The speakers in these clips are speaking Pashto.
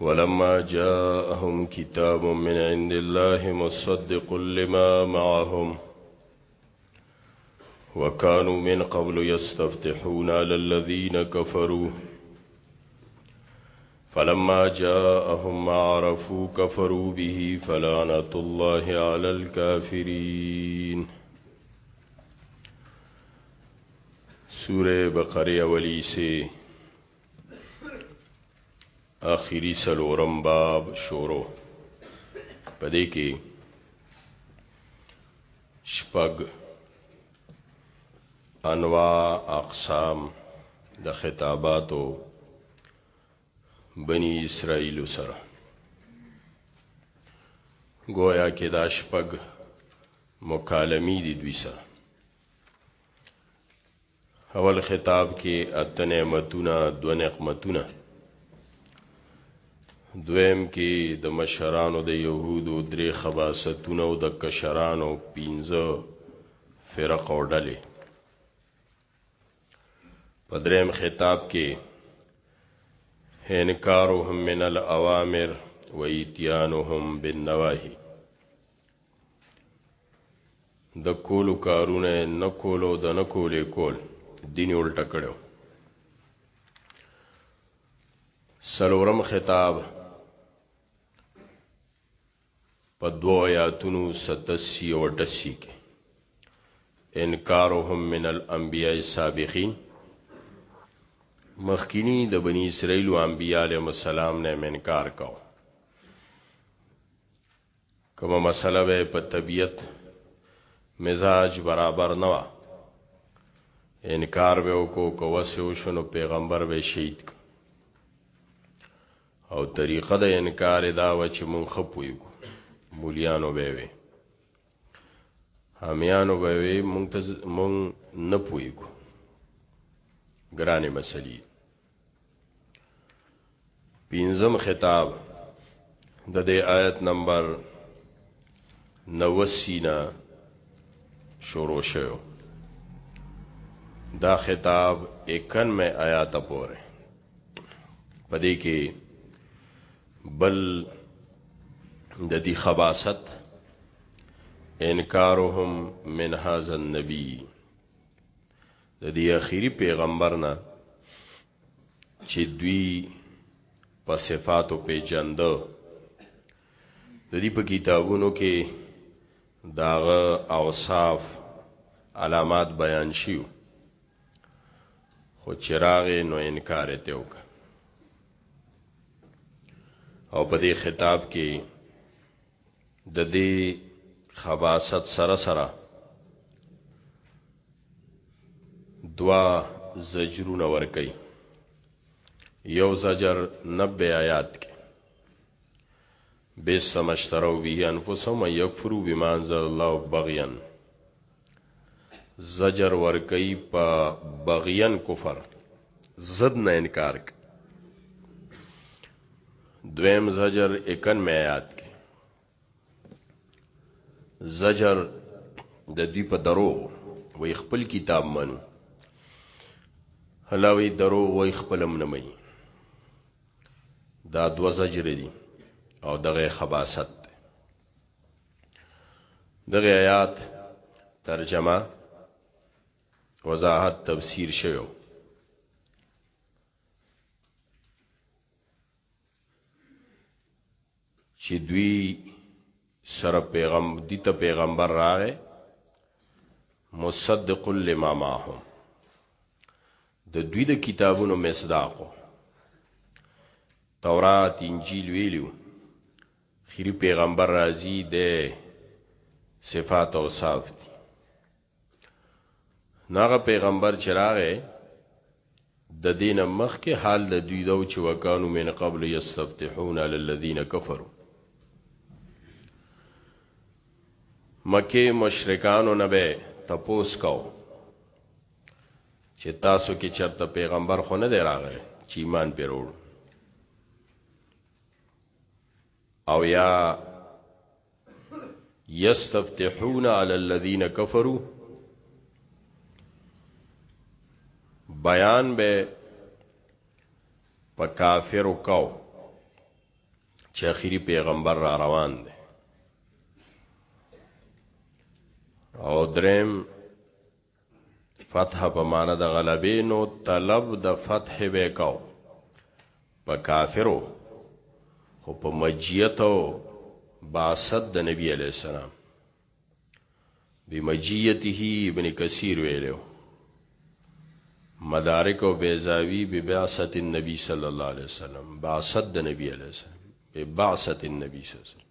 ولما جاءهم كتاب من عند الله مصدق لما معهم وكانوا من قبل يستفتحون على الذين كفروا جاءهم ما عرفوا كفروا به فلعنة الله على الكافرين سورة بقرة اولی سے آخری سلورم باب شورو پدې کې شپږ انواع اقسام د خطاباتو بنی اسرائیل سره گویا کې دا شپږ مکالمی دي دوی سره اول خطاب کې اته نعمتونه دو نقمتونه دویم کې د مشرانو د يهودو درې خباستونه او د کشرانو پنځه فرق او ډلې په دریم خطاب کې انکارهم من الاوامر و ایتیانهم بالنواهی د کولو کارونه نه کولو د نه کولې کول دین الټه کړو سلورم خطاب په دو آیاتونو 87 او 88 کې انکارهم من الانبیاء السابقین مخکینی د بنی اسرائیل او انبیاء علیهم السلام نه منکار کاو کومه مسله به په طبیعت مزاج برابر نه و انکار به وکړو کو وسو شنو پیغمبر به شهید ک او طریقه د انکار دا و چې مونږ خپویو مولیانو به وي همیانو به وي مونږ ته مونږ نه پویو ګرانه مسلې پینزم خطاب د دې آیت نمبر 90 نه شروع شوی دا خطاب 51 مې آیات پورې پدې کې بل د دې خباست انکارهم من هاذا النبی د دې اخیری پیغمبر نه چې دوی په صفاتو پیجند د دې په کتابونو کې داغه اوصاف علامات بیان شیو خو چراغ نو انکار ته وک او په دې خطاب کې د دې خباثت سره سره دوا زجرونه ورکي یو زجر 90 آیات کې بیس سمشترو به انفسهم یکفرو بما انزل الله بغیان زجر ورکی په بغیان کفر زد نه انکار کی دویم زجر اکن میات کی زجر د دوی په دروغ وای خپل کتاب منو هلاوی دروغ وای خپلم نه مې دا دو زجر دي او دغه خباست دغه آیات ترجمه وضاحت تفسیر شوی چې دوی سره پیغام دي ته پیغمبر راغې مصدق لما معهم د دوی د کتابونو مصداقو تورات انجیل ویلو خیری پیغمبر راځی دی صفات اوصاف دی ناغه پیغمبر چراغه د دین مخ کې حال د دوی دو چې وکانو من قبل یستفتحون علی الذین کفروا مکه مشرکانو نه به تپوس کو چې تاسو کې چرته پیغمبر خو نه دی راغی چې ایمان پیروړ او یا یستفتحون علی الذین کفروا بیان به په کافر وکاو چې اخیری پیغمبر را روان دی او دریم فتح په معنا د غلبې نو طلب د فتح به کاو په کافرو خو په مجیت او باسد د نبی علی السلام بمجیته ابن کثیر ویلو مدارک او بیزاوی ببعثت النبی صلی الله علیه وسلم باسد د نبی علی السلام ببعثت النبی صلی الله علیه وسلم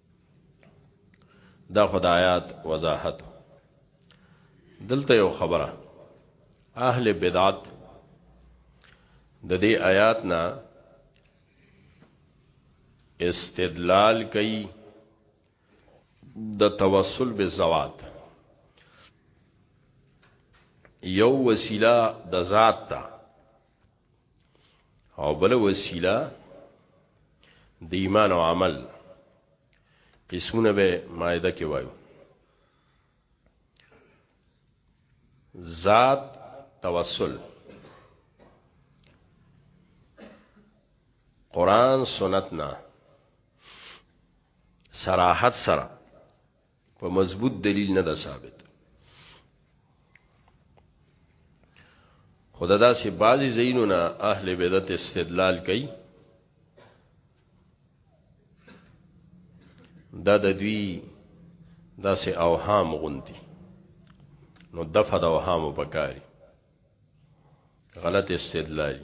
دا خدایات وضاحت دلته یو خبره اهل بدعت د دې آیات نه استدلال کوي د توسل بالذوات یو وسیله د ذات ته او بل وسیله د ایمان او عمل قسمونه به مائده کې وایو ذات توسل قران سنت نه صراحت سره په مضبوط دلیل نه ده ثابت خدا دا سه بعضی زینو نه اهل بدعت استدلال کوي دا د دوی دا سه اوهام غوندي نو دفع د اوهام په کاری غلط استدلال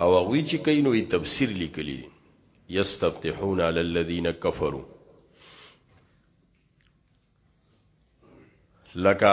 او هغه چې کینو یې تفسیر لیکلی دی یستفتحون علی الذین کفروا لکه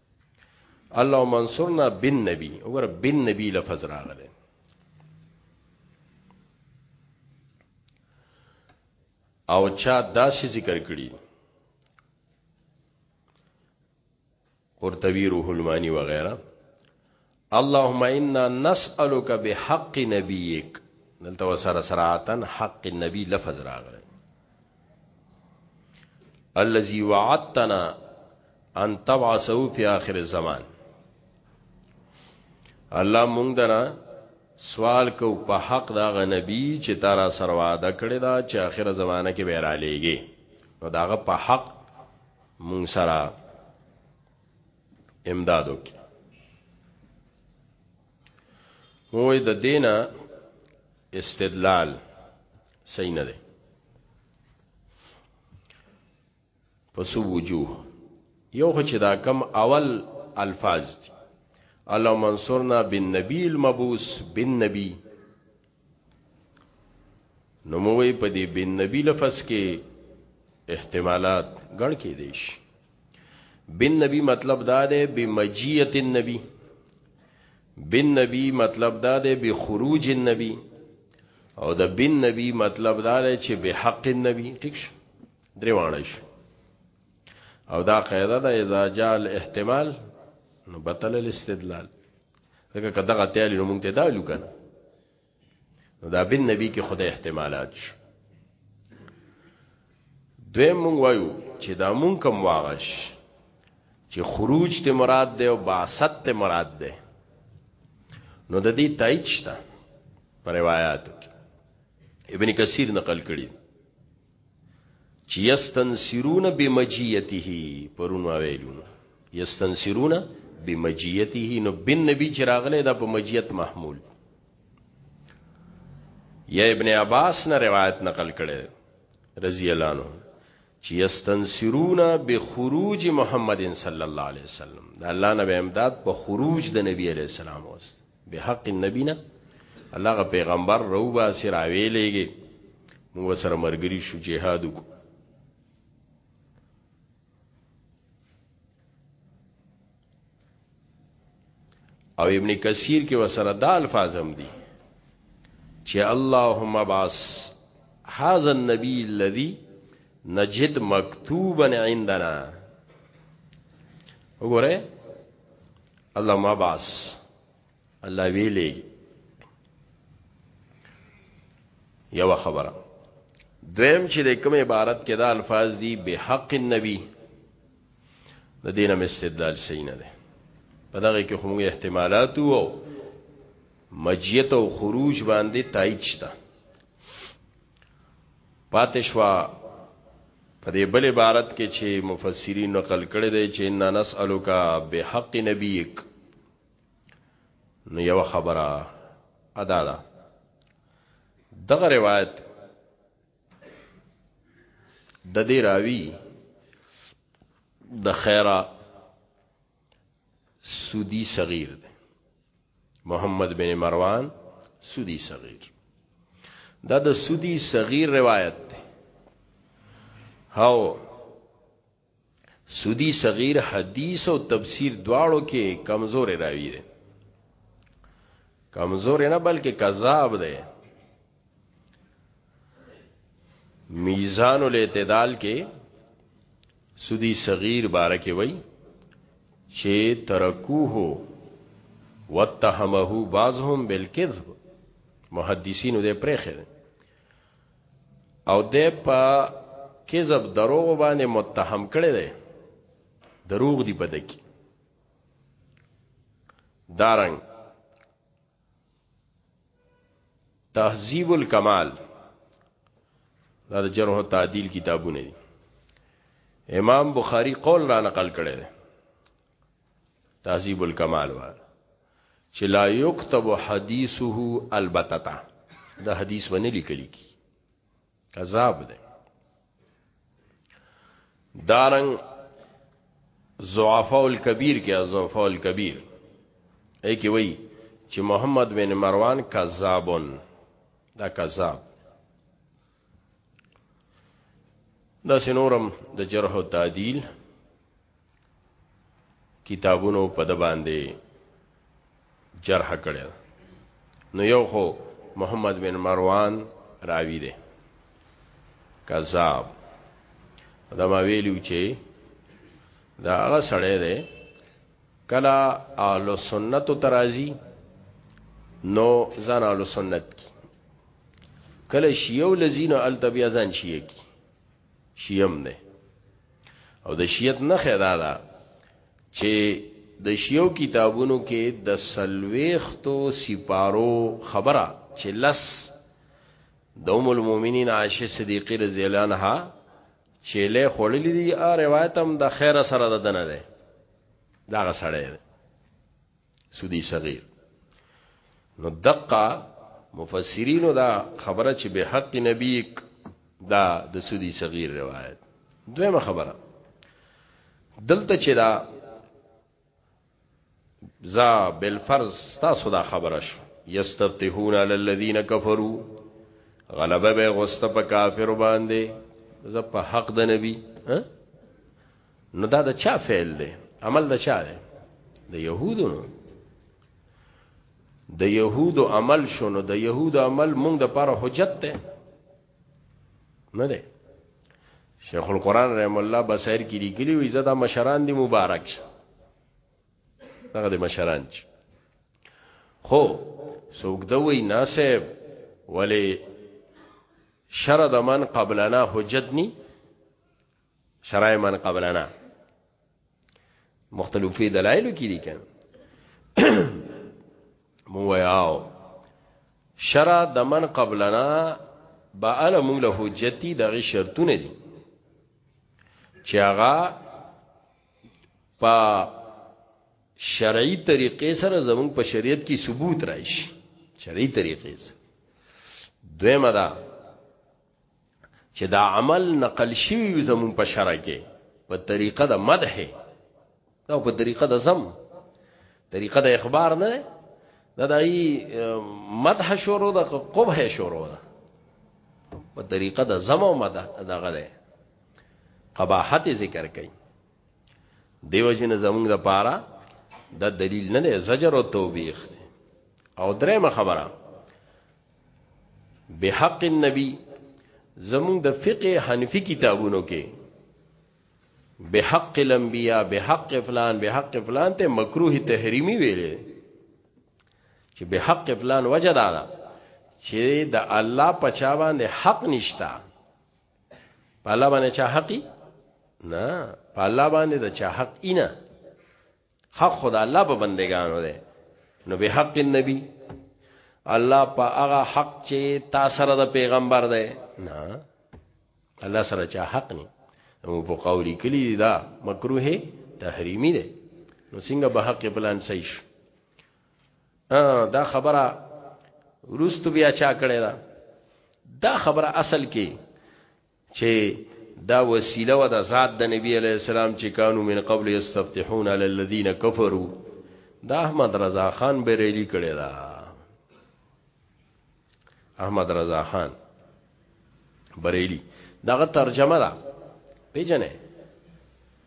الله منصورنا بن نبی وګوره بن نبی لفظ راغله او چا داسې ذکر کړی قرطبی روح المانی وغیرہ اللهم انا نسالک بحق نبیک دلته وسره سراتن حق النبی لفظ راغلی الذي وعدتنا ان تبعثه في اخر الزمان الله مونږ درا سوال کو په حق دا غ نبی چې تارا سره وعده کړی دا چې اخر زمانه کې به را لېږي نو داغه په حق مونږ سره امداد وکړي وای د دینه استدلال صحیح نه دی پس وجوه یو خو چې دا کم اول الفاظ دي الله منصورنا بالنبی المبوس بالنبی نو موي په دې بن نبی لفظ کې احتمالات ګڼ کې دي شي بن نبی مطلب دا دی بمجیت النبی بن نبی مطلب دا دی بخروج النبی او د بن نبی مطلب دا دی چې به حق النبی ټیک شو درې وانه شو او دا قاعده ده اذا جاء الاحتمال نو بطل الاستدلال دغه کدا غتیالی نو مونږ ته دا لوکن نو دا بن نبی کې خدای احتمالات شو دوی مونږ وایو چې دا مونږ کم واغش چې خروج ته مراد ده او بعثت ته مراد ده نو د دې تایید شته پر روایتو کې ابن کثیر نقل کړی چې یستنصرون بمجیته پرون ویلو یستنصرون بمجیته نو بن نبی چې راغله دا په مجیت محمول یا ابن عباس نه روایت نقل کړي رضی الله عنه چې یستنصرون بخروج محمد صلی الله علیه وسلم دا الله نبی امداد په خروج د نبی علیہ السلام واست به حق النبی نه الله غ پیغمبر رو با سر اویلېږي موږ سره مرګري شو جهاد وکړو او ابن کثیر کې وسره دا الفاظ هم دي چې اللهم باس هاذا النبي الذي نجد مکتوبا عندنا وګوره الله ما باس الله ویلې یو خبره دویم چې د کوم عبارت کې دا الفاظ دي به حق النبی د دینم استدلال صحیح نه ده په دغه کې هم احتمالات وو مجیت او خروج باندې تایید شته پاتشوا په دې بل عبارت کې چې مفسرین نقل کړي دي چې ان نسالک بحق نبیک نو یو خبره ادا ده دغه روایت د دې راوی د خیره سودی صغیر دی محمد بن مروان سودی صغیر دا د سودی صغیر روایت دی هاو سودی صغیر حدیث او تفسیر دواړو کې کمزور راوی دی کمزور نه بلکې کذاب دی میزان الاعتدال کې سودی صغیر باره کې وای چې ترکوه واتهمه بعضهم بالکذب محدثینو دې پرېخه او دې په کذب دروغ باندې متهم کړي دي دروغ دی بدکی دارنګ تهذیب الکمال دا د جرح او تعدیل کتابونه دي امام بخاری قول را نقل کړی دی تهذیب الکمال وا چې لا یكتب حدیثه البتتا دا حدیث باندې لیکل کی عذاب دی دارنګ ضعفاء الكبير کې ضعفاء الكبير اې کې وای چې محمد بن مروان کذابون دا کذاب دا سنورم د جرح او تعدیل کتابونو په د باندې جرح کړي نو یو خو محمد بن مروان راوی دی کذاب دا ما ویلو چې دا هغه سړی دی کلا اهل سنت ترازی نو ځان اهل سنت کی کله شیو لذین التبیا ځان شیه کی شیعم دی او د شیعت نه خیدا دا چې د شیو کتابونو کې د سلويختو سپارو خبره چې لس د ام المؤمنین عائشه صدیقه رضی الله عنها چې له خړلې دي ا روایت هم د خیره سره د دنه ده دا غسړې سودی صغیر نو دقه مفسرینو دا خبره چې به حق نبی دا د سودی صغیر روایت دویمه خبره دلته چې دا ذا بالفرض تاسو دا خبره شو یستفتحون علی الذین کفروا غلبه به غوسته په کافر باندې زه په حق د نبی ها نو دا د چا فعل دی عمل د چا دی د يهودو نو د يهودو عمل شونو د يهودو عمل مونږ د پاره حجت ته نه دی شیخ القران رحم الله بصیر کې لیکلی وي زدا مشران دی مبارک شه هغه د مشران چې خو څوک د وی ناسب ولی شر د من قبلنا حجت نی شرع من قبلنا مختلفي دلایل کې دي کنه مو یاو شرع د من قبلنا با ال موږ له حجتي دغه شرطونه دي چې هغه په شرعي طریقې سره زموږ په شریعت کې ثبوت راشي شرعي طریقې سره دویمه ده چې دا عمل نقل شوی زمون په شرع کې په طریقه د مدح او په طریقه د زم طریقه د اخبار نه دا د مدح شروع د قبح شروع ده په طریقه د زم او مدح دغه ده قباحت ذکر کړي دیو جن زمونږ د پاره د دلیل نه زجر او توبیخ او درېمه خبره بحق النبی زمون د فقه حنفی کتابونو کې بحق الانبیاء بحق فلان بحق فلان ته مکروه تحریمی ویلې چې بحق فلان وجه دا ده چې د الله پچا باندې حق نشتا په الله باندې چا حقي نه په الله باندې د چا حق اینا حق خدا الله په بندگانو ده نو به حق النبی الله په هغه حق چې تا سره د پیغمبر ده نه الله سره چا حق نه نو په قولی کلی دا مکروه تحریمی ده نو څنګه به حق پلان صحیح شو دا خبره ورستو بیا چا کړی دا دا خبره اصل کې چه دا وسیله و دا ذات د نبی علیہ السلام چې کانو من قبل یستفتحون علی الذین کفروا دا احمد رضا خان بریلی کړی دا احمد رضا خان بریلی داغه ترجمه دا پیجنه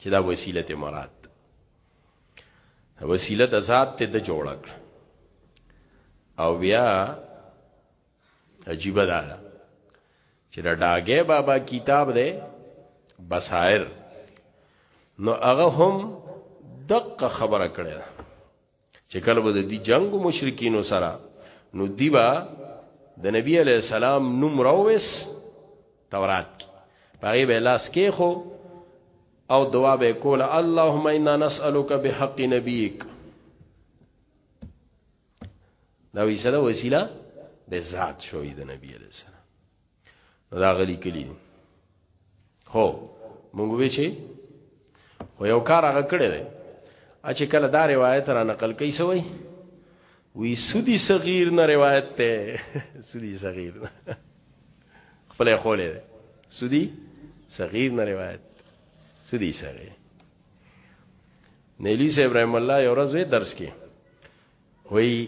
چې دا وسیله ته مراد وسیله د ذات ته د جوړ کړ او بیا عجیب ده چې دا ډاګه بابا کتاب ده بصائر نو هغه هم دقه خبره کړې چې کله به د جنگ مشرکینو سره نو دیبا د نبی علی السلام نوم راوس تورات کې پاره به لاس کې خو او دعا به کول اللهم انا نسالک بحق نبیک دا وی سره وسیله به ذات شوې د نبی علی السلام نو دا غلی کلی دی هو مونږ وی چې خو یو کار هغه کړی دی چې کله دا روایت را نقل کوي سوی وی سودی صغیر نه روایت ته سودی صغیر خپل خولې ده سودی صغیر نه روایت سودی صغیر نیلی سے ابراهیم الله یو ورځ درس کې وی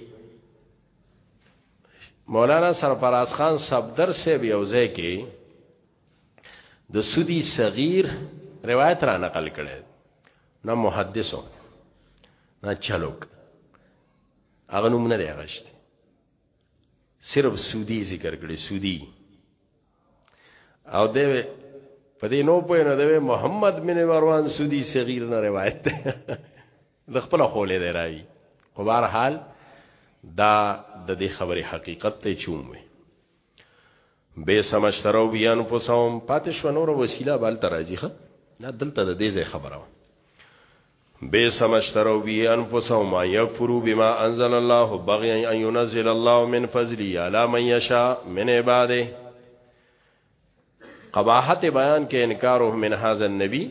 مولانا سرفراز خان صفدر صاحب یو ځای کې د سودی صغیر روایت را نقل کړي نه محدثو نه چلوک هغه نوم نه دی غشت صرف سودی ذکر کړي سودی او دی په دې نو په نه دی محمد بن مروان سودی صغیر نه روایت ده د خپل خولې دی راوي خو بهر حال دا د دې خبرې حقیقت ته چوموي به سمشترو بیان فسوم پاتې شو نور وسیله بل تراځي ښه دا دلته د دې ځای خبره به سمشترو بیان فسوم یکفرو بما انزل الله بغي ان ينزل الله من فضله على من يشاء من عباده قباحت بیان کې انکاره من هاذ النبي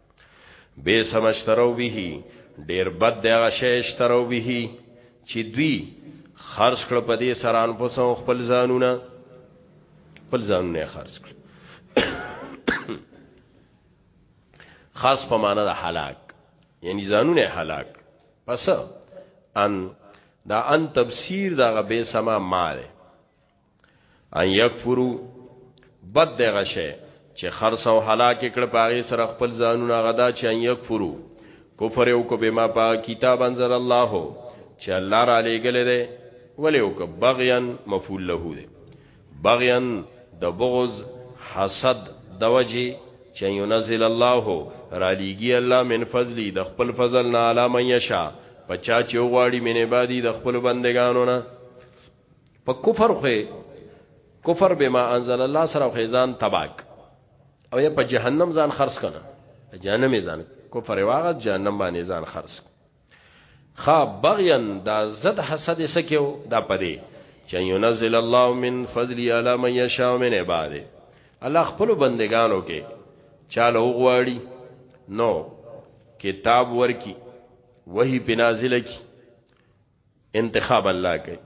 به سمشترو به ډیر بد دی هغه شی اشترو به چې دوی خرج کړ په دې سره ان پسو خپل ځانونه خپل ځانونه خرج کړ خاص په معنا د هلاک یعنی ځانونه هلاک پس ان دا ان تفسیر دا غبه سما مال ان یکفرو بد دغه شی چې خرڅ او هلاک کړ پاغه سره خپل ځانونه غدا چې ان یکفرو کفر او کو به ما پا کتاب انزل الله چې الله را لېګل دی ولې او کو بغیان مفعول له دی بغیان د بغض حسد د وجه چې ينزل الله را لېګي الله من فضلی د خپل فضل نه علاوه یشا پچا چې غواړي مینه بادي د خپل بندگانو نه په کفر خو کفر بما انزل الله سره خیزان تباک او یا په جهنم ځان خرڅ کنه جهنم ځان کفر واغه جهنم باندې ځان خرڅ خا بغیان دا زد حسد سکیو دا پدې چې ينزل الله من فضل علی من یشاء من عباده الله خپل بندگانو کې چاله وغواړي نو کتاب ورکی وਹੀ بنازل کی انتخاب الله کوي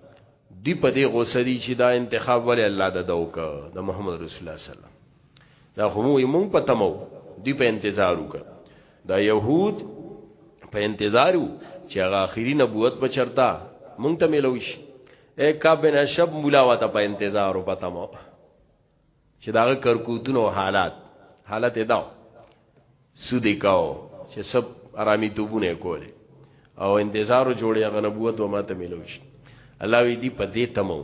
دی په دې غوسه دي چې دا انتخاب ولې الله د دوکا د محمد رسول الله صلی الله دا هم یې مونږ په تمو دی په انتظار وکړ دا يهود په انتظار وو چې هغه اخیری نبوت په چرتا مونږ ته ملوش اے کابن شب مولا وته په انتظار او په تمو چې داغه کرکوتونه او حالات حالت یې داو سود یې کاو چې سب آرامي توبونه کولې او انتظار جوړې هغه نبوت و ماته ملو شي الله وی دی په دې تمو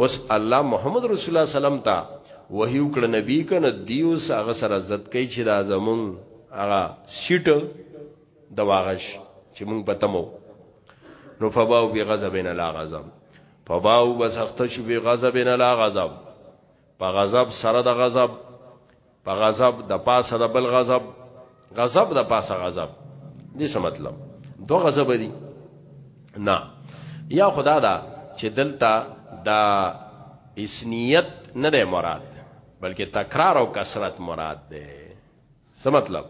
اوس الله محمد رسول الله سلام ته وحی وکړه نبی کنه دیو هغه سره عزت کوي چې دا زمون هغه سیټ د واغش چې مونږ پتمو نو فباو بی غضبنا لا غضب فباو بس اخته شو بی غضب نه لا غضب په غضب سره د غضب په غضب د پاسه د بل غضب غضب د پاسه غضب دې څه مطلب دو غضب دي نه یا خدا دا چې دلته دا اسنیت نه ده مراد بلکې تکرار او کثرت مراد ده څه مطلب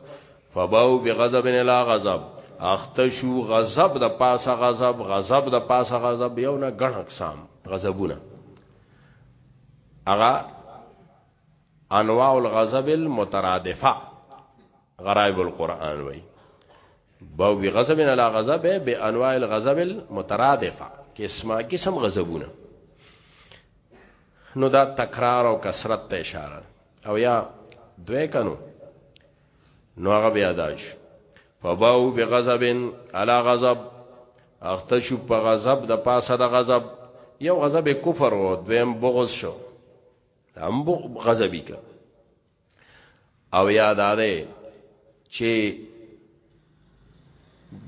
فباو بغضب الا غضب اختشو غضب د پاسه غضب غضب د پاسه غضب یو نه غن اقسام غضبونه اغا انواع الغضب المترادفه غرائب القرآن وی باو بی غضب علی غضب بی انواع الغضب المترادفه قسمه قسم غضبونه نو دا تکرار او کثرت ته اشاره او یا دوی کنو نو هغه بیا داش فباو بغضب علی غضب اخته شو په غضب د پاسه د غضب یو غضب کفر او دویم بغض شو هم غضبی کا او یاد آده چې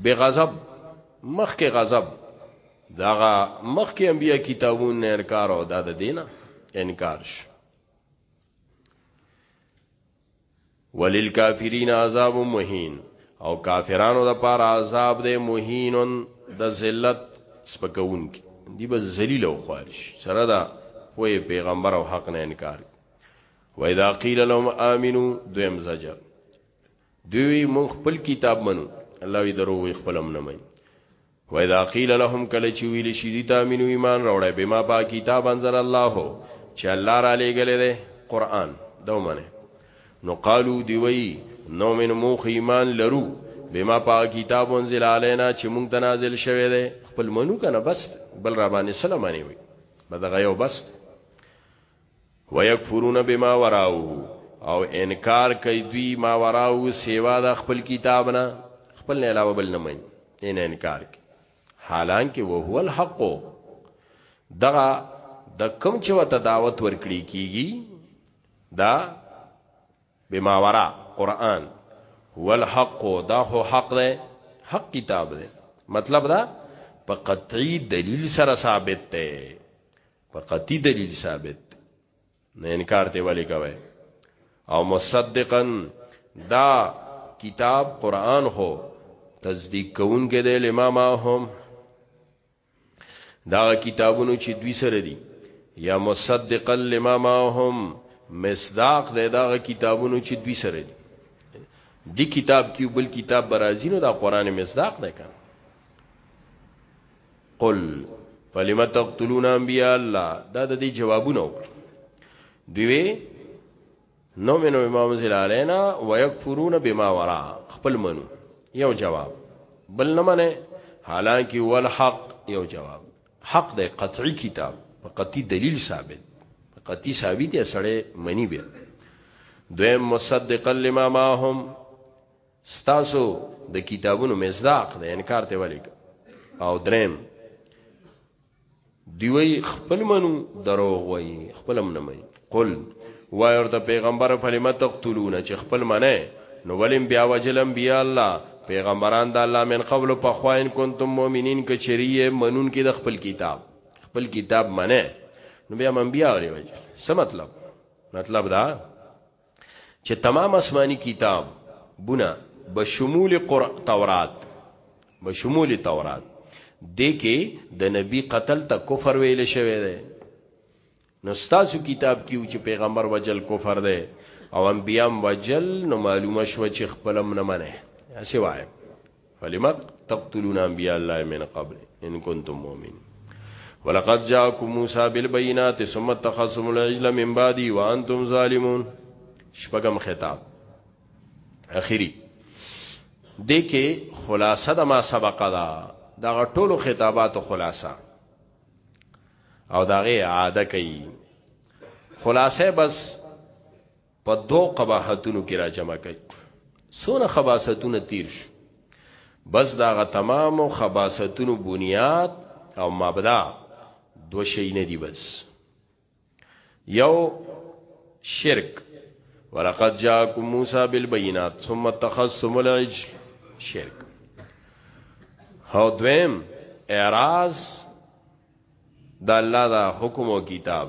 بغضب مخ کې غضب داغه مخکې انبیا کتابونه انکار او دا د دینه انکار شو وللکافرین عذاب مهین او کافرانو د پاره عذاب دی مهین د ذلت سپکون کی دی به ذلیل او خارج سره دا خو پیغمبر او حق نه انکار و اذا قیل لهم امنو دویم زجر دوی مون خپل کتاب منو الله وی درو خپل امن مې واذا قیل لهم کله چې ویل شي دي تامینو ایمان راوړی بما با کتاب انزل الله چې الله را لېګلې ده قران دو منه نو قالو دی وی نو من موخ ایمان لرو بما پا کتاب انزل علینا چې مونږ ته نازل شوه دی خپل منو کنه بس بل را باندې سلامانی وی بده غيو بس ويکفرون بما وراءه او انکار کوي دوی ما وراءه سیوا د خپل کتاب نه خپل نه علاوه بل نه مانی ان انکار کوي حالانکه وهو الحق دغه د کم چې وته دعوت ورکړي کیږي دا بما ورا قران هو الحق دا هو حق ده حق کتاب ده مطلب دا په قطعی دلیل سره ثابت ده په قطعي دلیل ثابت نه انکار دی ولی کوي او مصدقا دا کتاب قران هو تصدیق کوونکې دی لماما هم دا کتابونو چې دوی سره دي یا مصدقا لماما هم مصداق دی دا کتابونو چې دوی سره دي دی کتاب کې بل کتاب برازینو دا قران مصداق دی کنه قل فلم تقتلون انبیاء الله دا د دې جوابونه وکړي دوی نو منو امام انزل علینا ويكفرون بما ورا خپل منو یو جواب بل نه منه حالانکه والحق یو جواب حق د قطعی کتاب په قطعی دلیل ثابت په قطعی ثابت یې سړی منی بیا دویم مصدقا لما ماهم ستاسو د کتابونو مزداق ده انکار ته ولی او دریم دیوی خپل منو دروغ وای خپلم نه مې قل وای ورته پیغمبر فلم تقتلون چې خپل منه نو ولیم بیا وجلم بیا الله پیغمبران د الله من قبل په خوین کنتم مؤمنین کچریه منون کې د خپل کتاب خپل کتاب منه نو بیا من بیا ولې وجل څه مطلب مطلب دا چې تمام اسماني کتاب بونه بشمول قر تورات بشمول تورات دې کې د نبی قتل ته کفر ویل شوی دی نو ستاسو کتاب کې چې پیغمبر وجل کفر دی او انبیام وجل نو معلومه شو چې خپلم نه منه اسی وای فلما تقتلون انبیاء الله من قبل ان کنتم مؤمنین ولقد جاءكم موسى بالبينات ثم اتخذتم العجل من بعدي وانتم ظالمون شپږم خطاب اخیری د کې خلاصه د ما سبق دا دا ټولو خطاباتو خلاصه او داغه عاده کوي خلاصه بس په دو قباحتونو کې را جمع کوي سونه خباستونه تیر شو بس دا غ تمام خباستونو بنیاد او مبدا دو شی نه دی بس یو شرک ولقد جاءكم موسى بالبينات ثم اتخذتم العجل شرک هو دویم اعراض د الله دا حکم او کتاب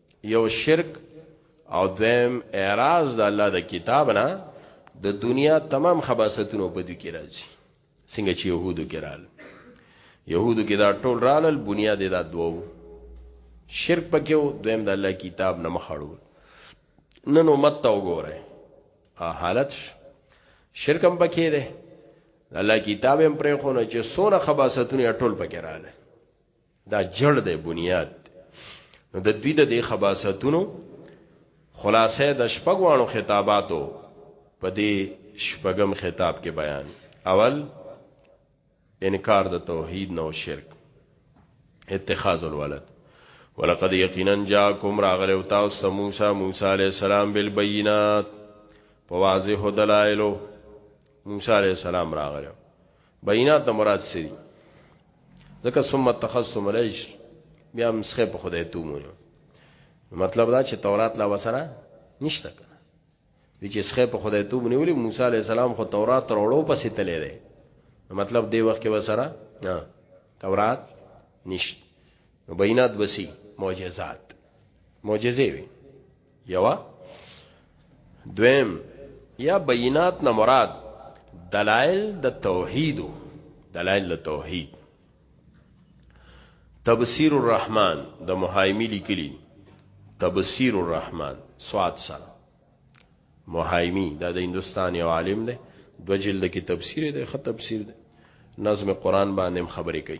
یو شرک او دویم اعراض د الله د کتاب نه د دنیا تمام خباستونو په دې کې راځي څنګه چې يهودو کې رال يهودو کې دا ټول رالل بنیاد دا دوو شرک پکې و دویم د الله کتاب نه مخړو نن امت ته وګوره حالت شرک هم پکې ده الله کتاب هم پرې خو نه چې سونه خباستونه ټول پکې رااله دا جړ دی بنیاد نو د دوی د خباستونو خلاصه د شپږوانو خطاباتو په دې شپږم خطاب کې بیان اول انکار د توحید نو شرک اتخاذ الولد ولقد یقینا جاءکم راغل او تاسو موسی موسی علی السلام بالبينات په واضح دلایلو موسی علی السلام راغل بینات نه مراد سری ځکه ثم تخصم لج بیا مسخه په خدای تو مو مطلب دا چې تورات لا وسره نشته کنه د چې سخه په خدای تو مونږ ویلي موسی علی السلام خو تورات ترولو پسې تللی دی مطلب دی وخت کې وسره نه تورات نشته بینات بسی معجزات معجزه وي یوا دویم یا بینات نه مراد دلائل د توحید دلائل د توحید تبصیر الرحمن د محایمی لیکلی تبصیر الرحمن سواد سره محایمی دا د هندستان یو عالم دی دو جلد کې تفسیر دی خط تفسیر دی نظم قرآن باندې خبرې کوي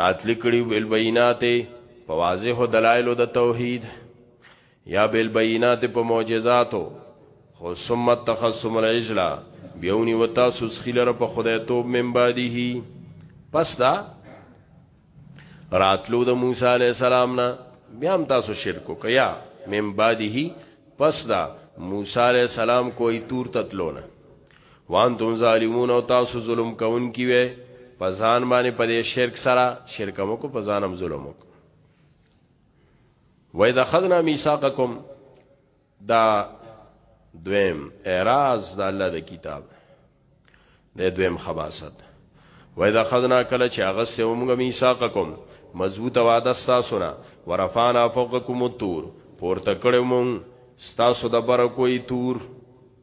راتلی کړي بل بینات په واضح دلایل د توحید یا بل بینات په معجزاتو خو ثم تخصم العجلا بیونی وتا سوس خلر په خدای توب من بعده پس دا راتلو د موسی علی السلام نه بیا هم تاسو شرک وکیا من بعده پس دا موسی علی السلام کوئی تور تتلونه وانتم ظالمون او تاسو ظلم کوونکی وې په ځان باندې په دې شرک سره شرک مو کو په ځانم ظلم وک وای دا خدنا میثاقکم دا دویم اعراض د الله د کتاب د دویم خباست وای دا خدنا کله چې هغه سه موږ میثاقکم مضبوط وعده تاسو نه ورفانا فوقکم الطور پورته کړو مون تاسو د بر کوئی تور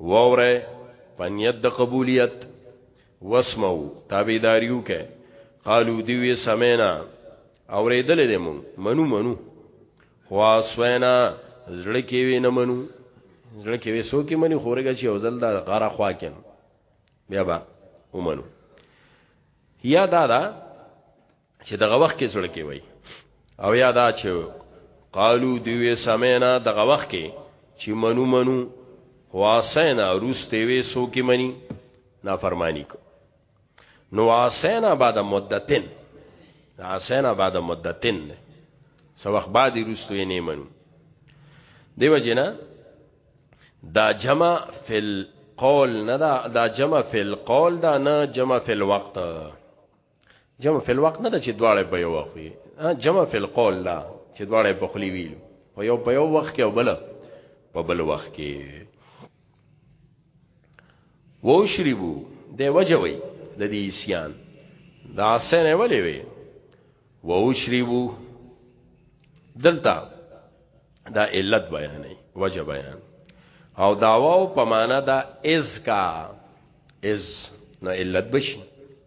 واوره په نیت د قبولیت واسمعو تابعداریو کې قالو دیوی سمینا اوریدل دې مون منو منو خوا سوینا زړه کې وی نه منو زړه کې وی سو کې منی خورګه چې اوزل دا غره خوا کې بیا با ومنو یا دادا چې دغه وخت کې زړه کې وای او یا دا چې قالو دوی سمینا دغه وخت کې چې منو منو واسینا روسته وی سو کې منی نافرمانی کو نو واسینا بعد مدتن واسینا بعد مدتن سو وخت بعد روسته یې نه منو دیو جنا دا جمع فل قول نه دا دا جمع فل قول دا نه جمع فل وقت جمع فی الوقت نه چې دواړه به یو وخت جمع فی القول لا چې دواړه په خلی ویلو او یو په یو وخت کې او بل په بل وخت کې وو شریبو د وجوي د دې اسیان دا سنه ولې وي وو شریبو دلته دا علت بیانې وجه بیان او داواو په معنا دا از کا از نو علت بشي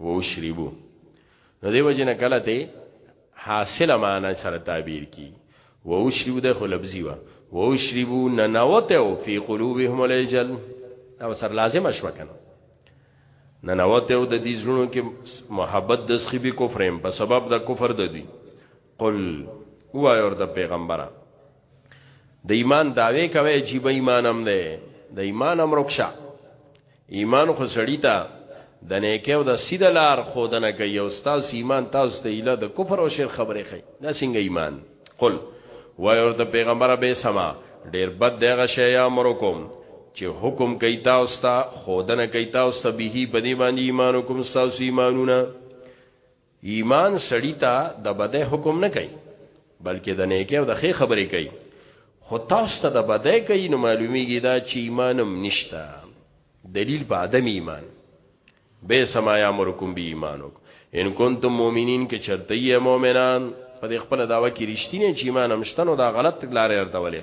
و اشربو نو دیو جن کله ته حاصل معنا سره تعبیر کی و اشربو د خو لفظي وا و اشربو ننوته فی قلوبهم العجل او سر لازم شو کنه ننوته د دې زړونو کې محبت د سخیبی کفرم په سبب د کفر د دوی قل او اور د پیغمبره د ایمان داوی کوي چې به ایمان هم ده د ایمان هم رکشا ایمان خو سړی ته د نیکه او د سیده لار خودنه کوي او تاسو ایمان تاسو ته اله د کفر او شرک خبرې کوي دا څنګه ایمان قل وای ورته پیغمبر به سما ډیر بد دغه شی یا امرکم چې حکم کوي تاسو ته خودنه کوي تاسو ته به په دې باندې ایمان کوم تاسو ایمانونه ایمان سړی ته د بدې حکم نه کوي بلکې د نیکه او د خې خبرې کوي خو تاسو ته د بدې کوي نو معلومیږي دا چې ایمانم نشتا دلیل په عدم ایمان به سما یا مرکم بی ایمانو ان کنتم مؤمنین کې چرته یې مؤمنان په خپل داوا کې رښتینی چې ایمان هم شته نو دا غلط لارې ارته ولې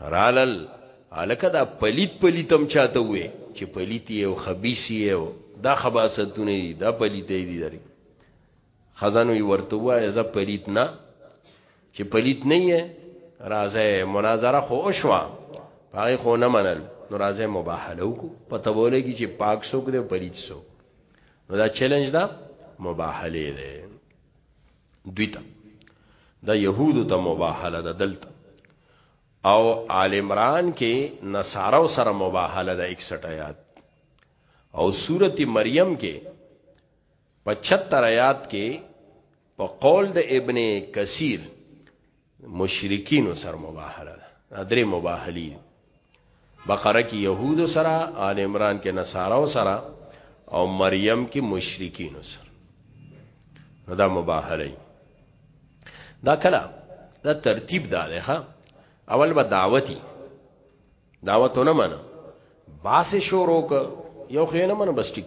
رالل الکه دا پلیت پلیتم چاته وې چې پلیتی او خبيسي او دا خباستونه دي دا پلیتې دي دري خزانو یې ورته وای زه پلیت نه چې پلیت نه یې راځه مناظره خو شوا پای خو نه منل نو راځه مباحله وکړو پته بوله کی چې پاک سوک دی پلیت سوک نو دا چیلنج دا مباحله ده دوی ته دا يهودو ته مباهله ده دلته او آل عمران کې نصارو سره مباهله ده 61 آیات او سورته مریم کې 75 آیات کې په قول د ابن کثیر مشرکین سره مباهله ده درې مباهلی بقره کې يهود سره آل عمران کې نصارا سره او مریم کې مشرکین سره دا مباهله دا کله دا ترتیب دا ده ها اول به دعوتی دعوتونه منه باس شروع ک یو خینه منه بس ټیک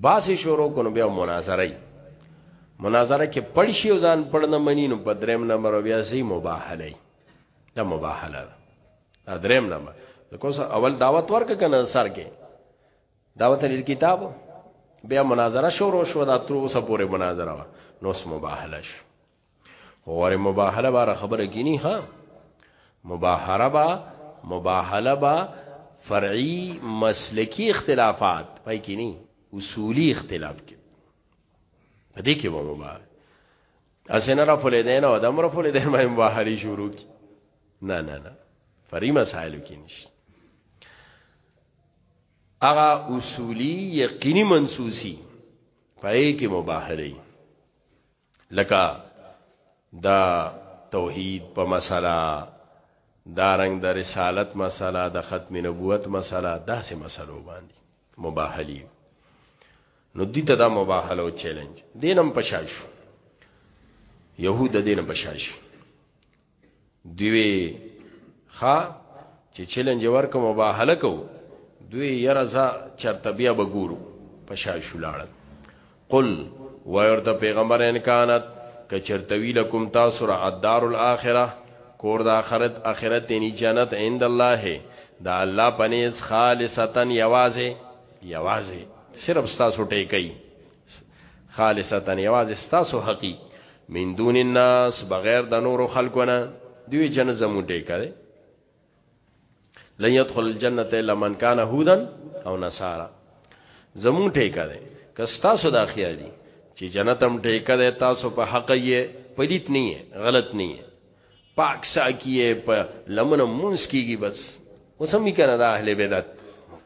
باسی شروع کو نو بیا مناظره ای مناظره کې پړ شي او ځان پړ نه مني نو په دریم نمبر بیا سي مباهله ای دا مباهله دا دریم نمبر کو اول دعوت ورک کنه سر کې دعوت لیل کتاب بیا مناظره شروع شو دا تر اوسه پورې مناظره وا نو اس مباهله شو وره مباهله بار خبره کینی ها مباهره با مباهله با فرعی مسلکی اختلافات پای کینی اصولی اختلاف کې په دې کې به مباهله اسنه را فلې دین او دمر فلې دین ما مباهلی شروع کی نه نه نه فرعی مسائل کې نشته اغا اصولی یقینی منسوسی پای کې مباهله لکه دا توحید په مسله دا رنگ د رسالت مسله د ختم نبوت مسله داسې مسلو باندې مباحلی نو دي ته دا مباحله او چیلنج دینم پشاشو يهود دینم پشاشو دیوی خا چې چیلنج ورکو مباهله کو دوی یرزا چرته بیا بګورو پشا شولاړ قل وایرته پیغمبر ان کانت کچرتوی لکم تاسو را الدار الاخره کور د اخرت اخرت یعنی جنت عند الله دا الله پنیز خالصتا یوازه یوازه صرف تاسو ټیکئ خالصتا یوازې ستاسو حقی من دون الناس بغیر د نورو خلقونه دوی جنت زمو ډې کړي لن يدخل الجنه الا من كان هودا او نصارا زمو ډې کړي کستا سو دا خیالي چې جنت هم ډې کړي تاسو په حق یې پلیت نه یې غلط نه یې پاک ساکیه په لمن مونږ کیږي بس وسمې کنه دا اهل بدعت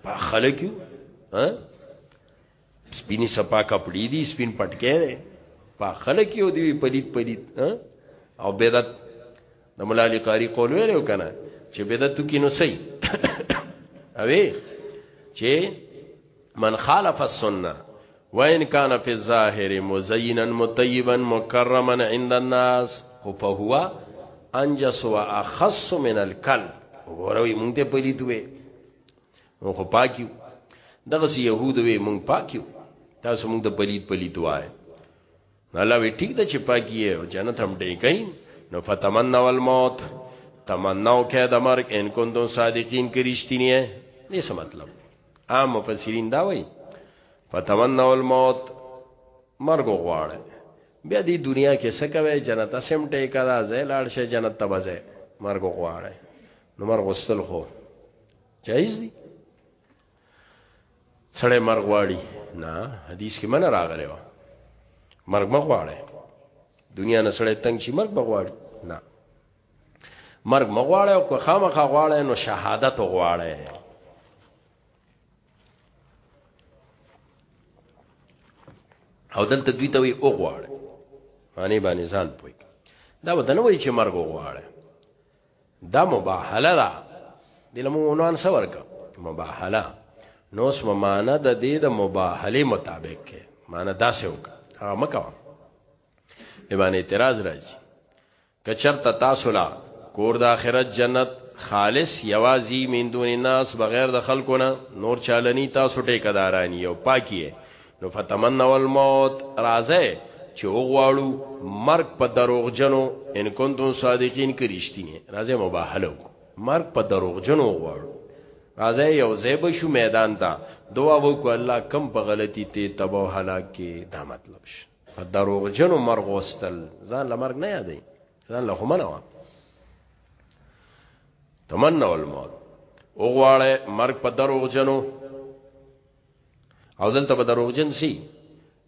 په خلک یو ها سپینی سپا کپڑی دی سپین پټکی دی پا خلق یو دی پلیت پلیت او بدعت د مولا علی قاری قول ویلو کنه چې بدعت کی نو سي اوی چې من خالف السنه وان کان فی الظاهر مزینا مطیبا مکرما عند الناس هو فهو انجس واخص من الكلب وروي مونږ ته پلیت وی مونږ خو پاکیو دغه سی يهود وي مونږ پاکیو تاسو مونږ د پلید پلید وای الله وی ټیک ده چې پاکي او جنت هم ډې کین نو فتمنوا الموت تمناو کې د مرګ ان کوندون صادقین کریشتینی نه څه مطلب عام مفسرین دا وای فتمنوا الموت مرګ غواړي بیا دې دنیا کې څه کوي جنت سم ټې کړه زې لاړ شه جنت تبځه مرګ غواړي نو مرګ وستل خو جایز دی سړی مرغ واړي نه حدیث کې منه راغلی و مرغ مغواړي دنیا نه سړی تنگ شي مرغ بغواړي نه مرغ مغواړي او که خامخا غواړي نو شهادت غواړي او دلته دوی ته وي او غواړي معنی باندې ځان پوي دا ودنه وایي چې مرګ غواړي دا مباحله ده دلمو عنوان سور کا مباحله نو اس معنا د دې د مباحله مطابق کې معنا دا سه وک هغه مکو به باندې اعتراض راځي کچرته تاسو لا کور د اخرت جنت خالص یوازی من دون الناس بغیر د خلکو نه نور چالنی تاسو ټیکدارانی او پاکیه نو فتمنوا الموت راځه چې وغواړو مرګ په دروغجنو ان کنتم صادقین کې رښتینی راځه مباهله وکړو مرګ په دروغجنو وغواړو راځه یو ځای به شو میدان ته دعا وکړو الله کم په غلطی ته تباہ هلاک کې دا مطلب شي په دروغجنو مرګ وستل ځان لمرګ نه یادې ځان له همنه وا تمنوا الموت وغواړه مرګ په دروغجنو او دلته به دروغجن سي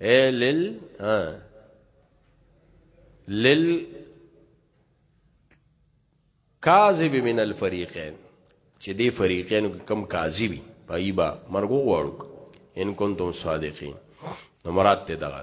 اے لل ها لل کاذب من الفریقین چې دی فریقین کم کاذبی پایبا مرګو غواړو ان کنتم صادقین نو مراد ته دغه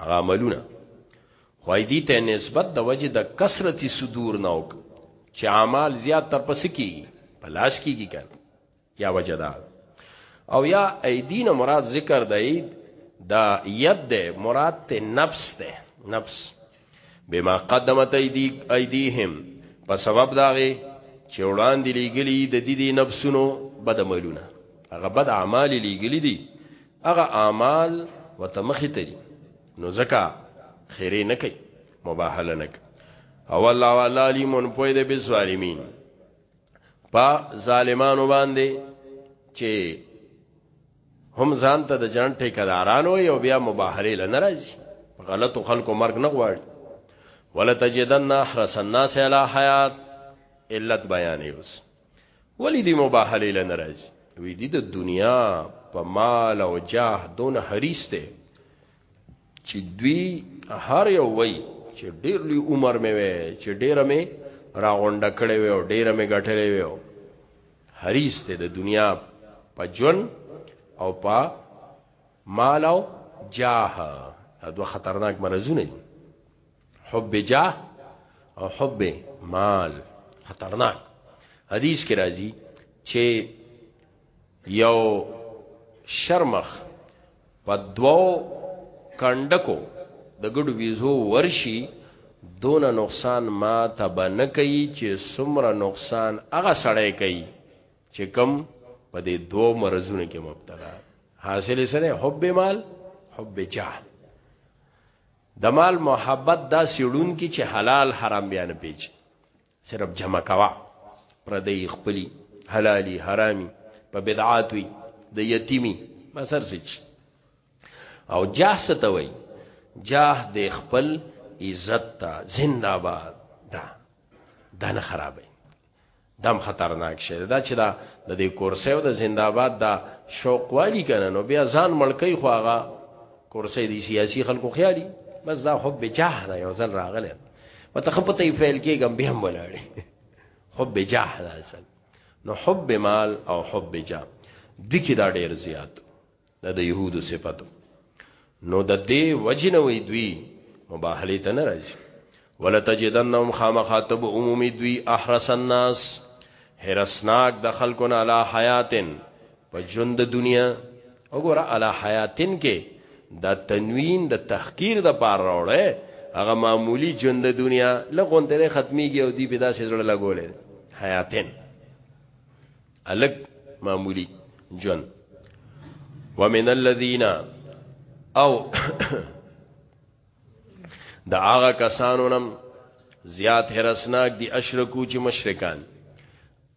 هغه عملونه خو دې ته نسبت د وجه د کثرت صدور نه وک چې اعمال زیات تر پس کی په لاس کیږي کنه یا وجه دا او یا ایدین مراد ذکر د اید دا ید ده مراد ته نفس ده نفس بما قدمت ایدی ایدیهم په سبب داغه چې وړاندې لګلی د دې دي نفسونو بد عملونه هغه بد اعمال لګلی دي هغه اعمال وتمخې ته دي نو زکه خیره نه کوي مباهله نه کوي او الله والا علیم پوی د بظالمین په ظالمانو باندې چې هم ځان ته د جنت ټیکداران وي او بیا مباهله لنه راځي غلطو خلکو مرګ نه غواړي ولتجدن احرس الناس علی حیات علت بیان یوس ولی دی مباهله لنه راځي وی دی د دنیا په مال او جاه دون حریسته چې دوی هر یو وای چې ډیر لوی عمر مې وې چې ډیر مې راغونډه کړې وې او ډیر مې ګټلې وې حریص ته د دنیا په جون او په مال او جاه دا دوه خطرناک مرزونه دي حب جاه او حب مال خطرناک حدیث کې راځي چې یو شرمخ په دوو کندکو د ګډو ویزو ورشي دون نقصان ما ته بنه کوي چې سمره نقصان هغه سړی کوي چې کم په دې دوو مرزونه کې مبتلا حاصل سره حب مال حب جاه د مال محبت دا سیړون کې چې حلال حرام بیان پیچ صرف جمع کوا پردی خپلی حلالی حرامی په بدعات وی د یتیمی ما سر سچ او جاه ستوي جاه د خپل عزت تا زنده باد دا دا نه خرابې دم خطرناک شه دا چې دا د دې کورسې او د زنده باد دا شوق والی کنه نو بیا ځان ملکی خو هغه کورسې دی سیاسي خلکو خیالي بس دا حب جاه دا یو ځل راغله وته خپته یې فعل کېږم به هم ولاړې حب جاه دا اصل نو حب مال او حب جاه د کې دا ډېر زیات دا د يهودو صفاتو نو د دې وجنه وي دوی مباهله ته نه راځي ولتجدنهم خامخاتب عمومي دوی احرس الناس هرسناک د خلکو نه علا حیاتن په ژوند د دنیا وګوره علا حیاتن کې دا تنوین د تحقیر د پار راوړې هغه معمولی ژوند د دنیا لغون ته ختميږي او دی په داسې زړه لګولې حیاتن الګ معمولی ژوند ومن الذين او د هغه کسانو نم زیات هرسناک دي اشرکو چې مشرکان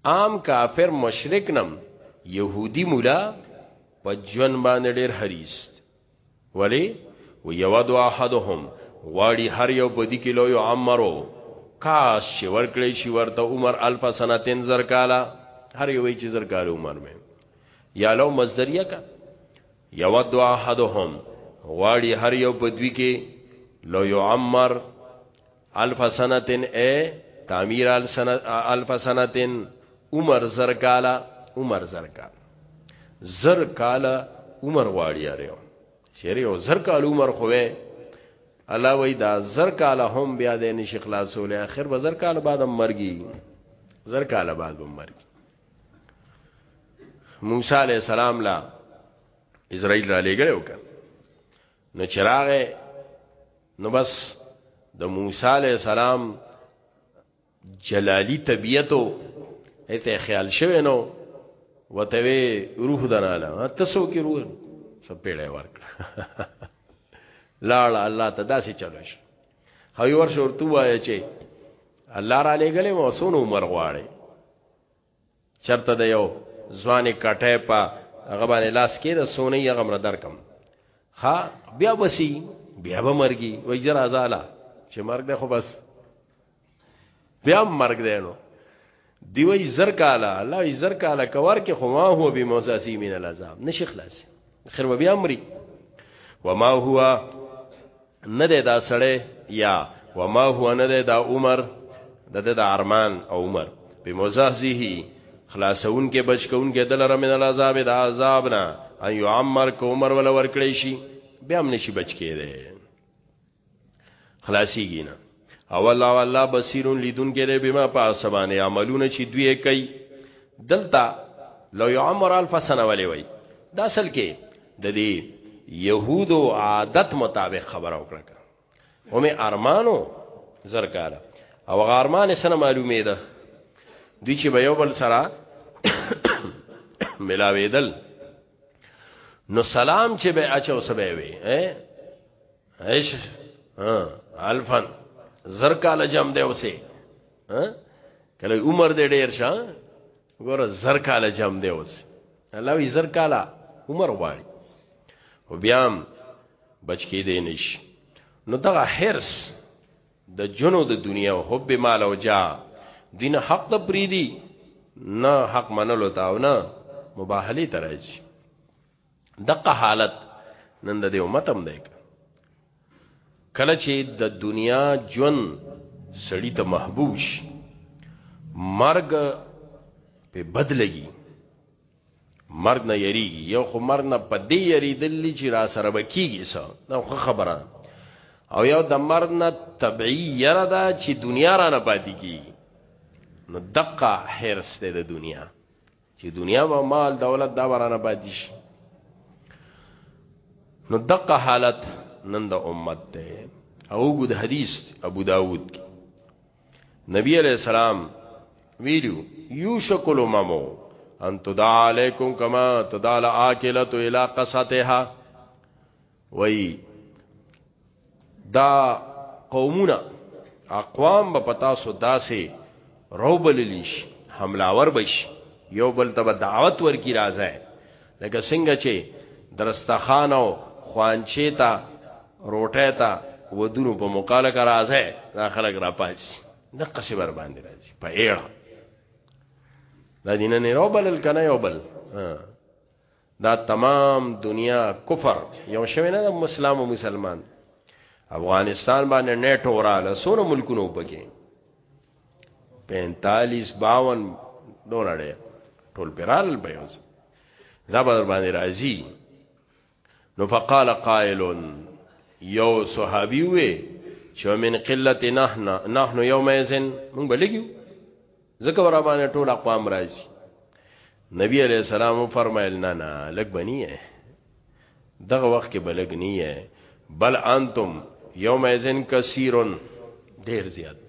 عام کافر مشرک نم يهودي مولا په جون باندې ډېر حریست ولی و یود احدهم غواړي هر یو په دې کې لو یو عمرو کاش چې ورکړې شي ورته عمر الف سنتین زر کالا هر یو چې زر کال عمر مې یا لو مصدریه کا یود احدهم غواړي هر یو په دوی کې لو یو عمر الف سنتن اے تعمیر الف سنتن عمر زر کالا عمر زر کالا زر کالا عمر غواړي اړیو چیرې یو زر کال عمر خوې الله وای دا زر کال هم بیا د نشي خلاصول اخر به زر کال بعد مرګي زر کال بعد به مرګي موسی علی السلام لا اسرائیل را لګره وکړه نو چراغه نو بس د موسی علی السلام جلالی طبیعتو ایته خیال شوه نو وته وی روح دناله تاسو کې روح سپېړې ورکړه لاړ الله ته داسې چلو شي هوی ورشه ورته وایي چې الله را لېګلې مو سونو عمر غواړي چرته د یو ځواني کټه په هغه باندې لاس کې د سونې هغه مر درکم ها بیا وسی بیا به مرګي وای جر ازاله چې مرګ ده خو بس بیا مرګ ده نو دی وای زر کاله الله ای زر کاله کور کې خو ما هو به موزاسی من العذاب نشي خلاص خیر بیا مري وما هو نه ده دا سړی یا وما هو نه ده دا عمر د د ارمان او عمر په مزهزه خلاصون کې بچ کون کې دل رمن العذاب د عذاب نه ان يعمر کو عمر ولا ورکړې شي بیا هم نشي بچ کېره خلاصيږي نه او الله والله بصیرون لیدون کې دی بما په سبانه عملونه چې دوی کوي دلته لو يعمر الف سنه ولې وای دا اصل کې د دې يهودو عادت مطابق خبره وکړه همه ارمانو زرګار او غارمان سره معلومه ده دوی چې به یو بل سره ملاویدل نو سلام چې به اچو سبه وي عيش ها الفن زر کال جام دی اوسه ها کله عمر دې ډیر شه ګور زر کال جام دی اوسه الله وی زر کال عمر غواړي خو بیا بچ کې دی نش نو دغه حرس د جنو د دنیا او حب مال او جا دین حق ته پریدي نه حق منلو تا او نه مباهله ترایي دغه حالت نن د دې امت هم دی کله چې د دنیا ژوند سړی ته محبوب شي مرګ په بدلږي مرګ نه یریږي یو خو مرګ نه پدې یریدلی چې را سره بکیږي سو دا خو خبره او یو د مرګ نه طبيعي یره ده چې دنیا را نه پاتې کیږي نو دقه حرس ده د دنیا چې دنیا او مال دولت دا ورانه باندې شي نو دغه حالت نن د امت ده او ګد حدیث ابو داود کی نبی علیہ السلام ویلو یوشک الامم ان تدعا علیکم کما تدعا الاکلۃ الی قصتها وای دا قومونه اقوام به پتا سو داسې روبللیش حملاور بش یو بل ته دعوت ورکی راځه لکه څنګه چې درستخان او خوانچه تا روټه تا ودونو په مقاله کا راځه دا خلک را پاس د قصې بر باندې راځي په ایړه دا دینه نه روبلل کنه یو بل ها دا تمام دنیا کفر یو شوی نه د اسلام او مسلمان افغانستان باندې نیټ اوراله سونو ملکونو پکې 45 52 دونړې ټول پرال به اوس زبر باندې راځي نو فقال قائل یو صحابي وې چې من قلت نحنا نحنو یومئذ مونږ بلګیو ځکه ور باندې ټول اقوام راځي نبی علیہ السلام فرمایل نه نه لګ بنی دغه وخت کې بلګ نه بل انتم یوم ازن کثیرن ډیر زیات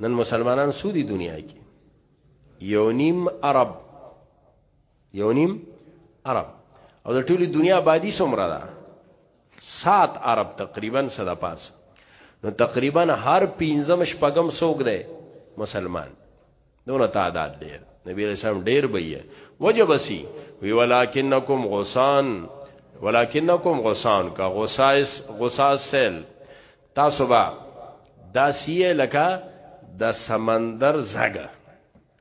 نن مسلمانان سودی دنیا کې یو نیم عرب یو نیم عرب او د ټولي دنیا آبادی څومره ده سات عرب تقریبا صدا پاس نو تقریبا هر پینځم شپږم سوګ ده مسلمان دونه تعداد ډیر نبی علیہ السلام ډیر بیا وجبسی وی ولکنکم غسان ولکنکم غسان کا غسائس غساس سیل تاسو با دا سیه لکه د سمندر زګه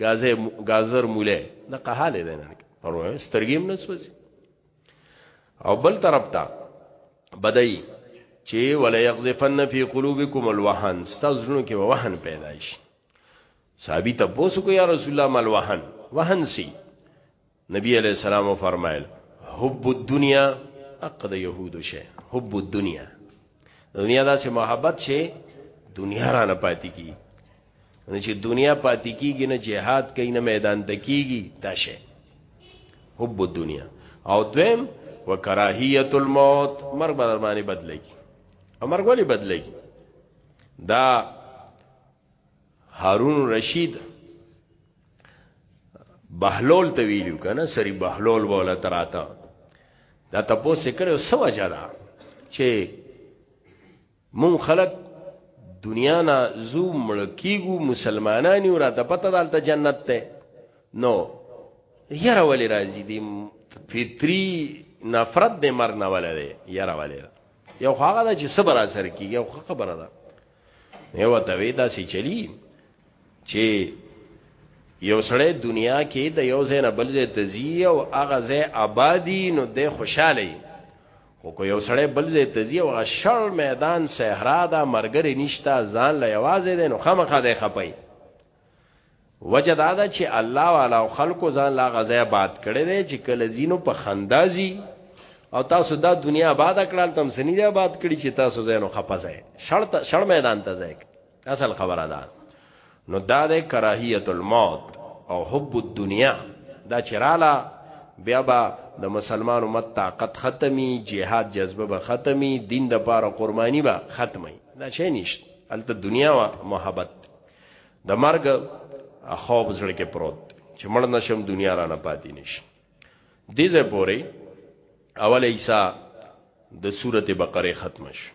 غازه غازر موله د قهاله ده نه پروا سترګیم نه سوځي او بل طرف ته بدای چې ولا یغزفن فی قلوبکم الوهن ستاسو زړونو کې وهن پیدا شي صحابي تاسو کو یا رسول الله مل وهن وهن سی نبی علیہ السلام فرمایل حب الدنیا اقد یهود شه حب الدنیا دنیا دا سه محبت شه دنیا را نه پاتې کی نه چې دنیا پاتې کیږي نه جهاد کوي نه میدان ته کیږي دا شه حب الدنیا او دویم وکراهیت الموت مرګ به در باندې بدلږي امر ولی بدلږي دا هارون رشید بهلول ته ویلو کنه سری بهلول بوله تراته دا تاسو کړو سو جرا چې مون خلق دنیا نه زو ملکیګو مسلمانانی ور ته پته دالته جنت ته نو یره ولی راځي دی فطری نفرت د مرنه ولا دی یره ولی یو هغه چې صبر اثر کیږي خو خبره ده یو ته وی دا سی چلی چې یو سړی دنیا کې د یو ځای نه بل ځای ته ځي او هغه ځای آبادی نو د خوشاله خو کو یو سړی بل ځای ته ځي او هغه شل میدان صحرا دا مرګري نشتا ځان له یوازې دی نو خامخا دی خپي وجه دا ده چې الله والا او خلکو ځان لا غزا باد کړي دي چې کله زینو په خندازي او تاسو دا دنیا آباد کړل تم سنی دی آباد کړی چې تاسو زینو خپځای شړت شړ میدان ته ځای اصل خبره ده نو دا د کراهیت الموت او حب الدنیا دا چراله بیا با د مسلمان امت طاقت ختمی جهاد جذبه به ختمی دین د پاره قربانی به ختمی دا شی نشته الته دنیا وا محبت د مرګ خوب زړه کې پروت چې مړ نشم دنیا را نه پاتې نشي دې ځای پورې اول عیسی د سورته بقره ختم شي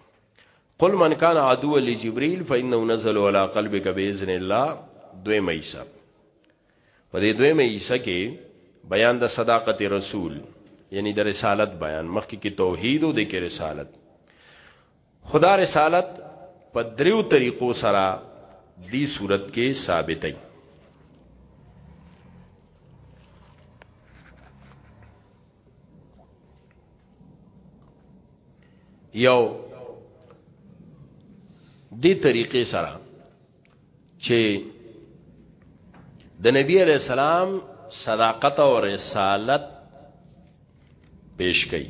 قل من کان عدو لجبريل فانه نزل على قلبك باذن الله دوی مېسا په دې دوی مېسا کې بیان د صداقت رسول یعنی د رسالت بیان مخکې کې توحید او د کې رسالت خدا رسالت په دریو طریقو سره دی صورت کې ثابتې یو دی طریقې سره چې د نبی علی السلام صداقت او رسالت پیش کړي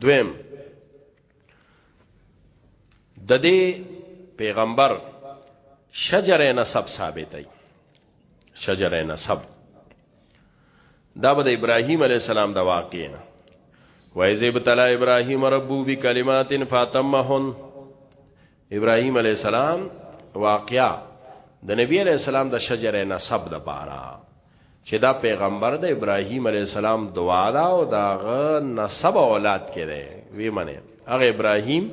دویم د دې پیغمبر شجره نسب ثابتای شجره نسب دا به د ابراهیم علی السلام د واقع نه وایذ ابتلا ابراهیم ربو بکلمات فاطمهن ابراهيم عليه السلام واقعا د نبی عليه السلام د شجره نسب د بارا چې دا پیغمبر د ابراهيم عليه السلام دعا دا او داغه نسب اولاد کړي وی منه هغه ابراهيم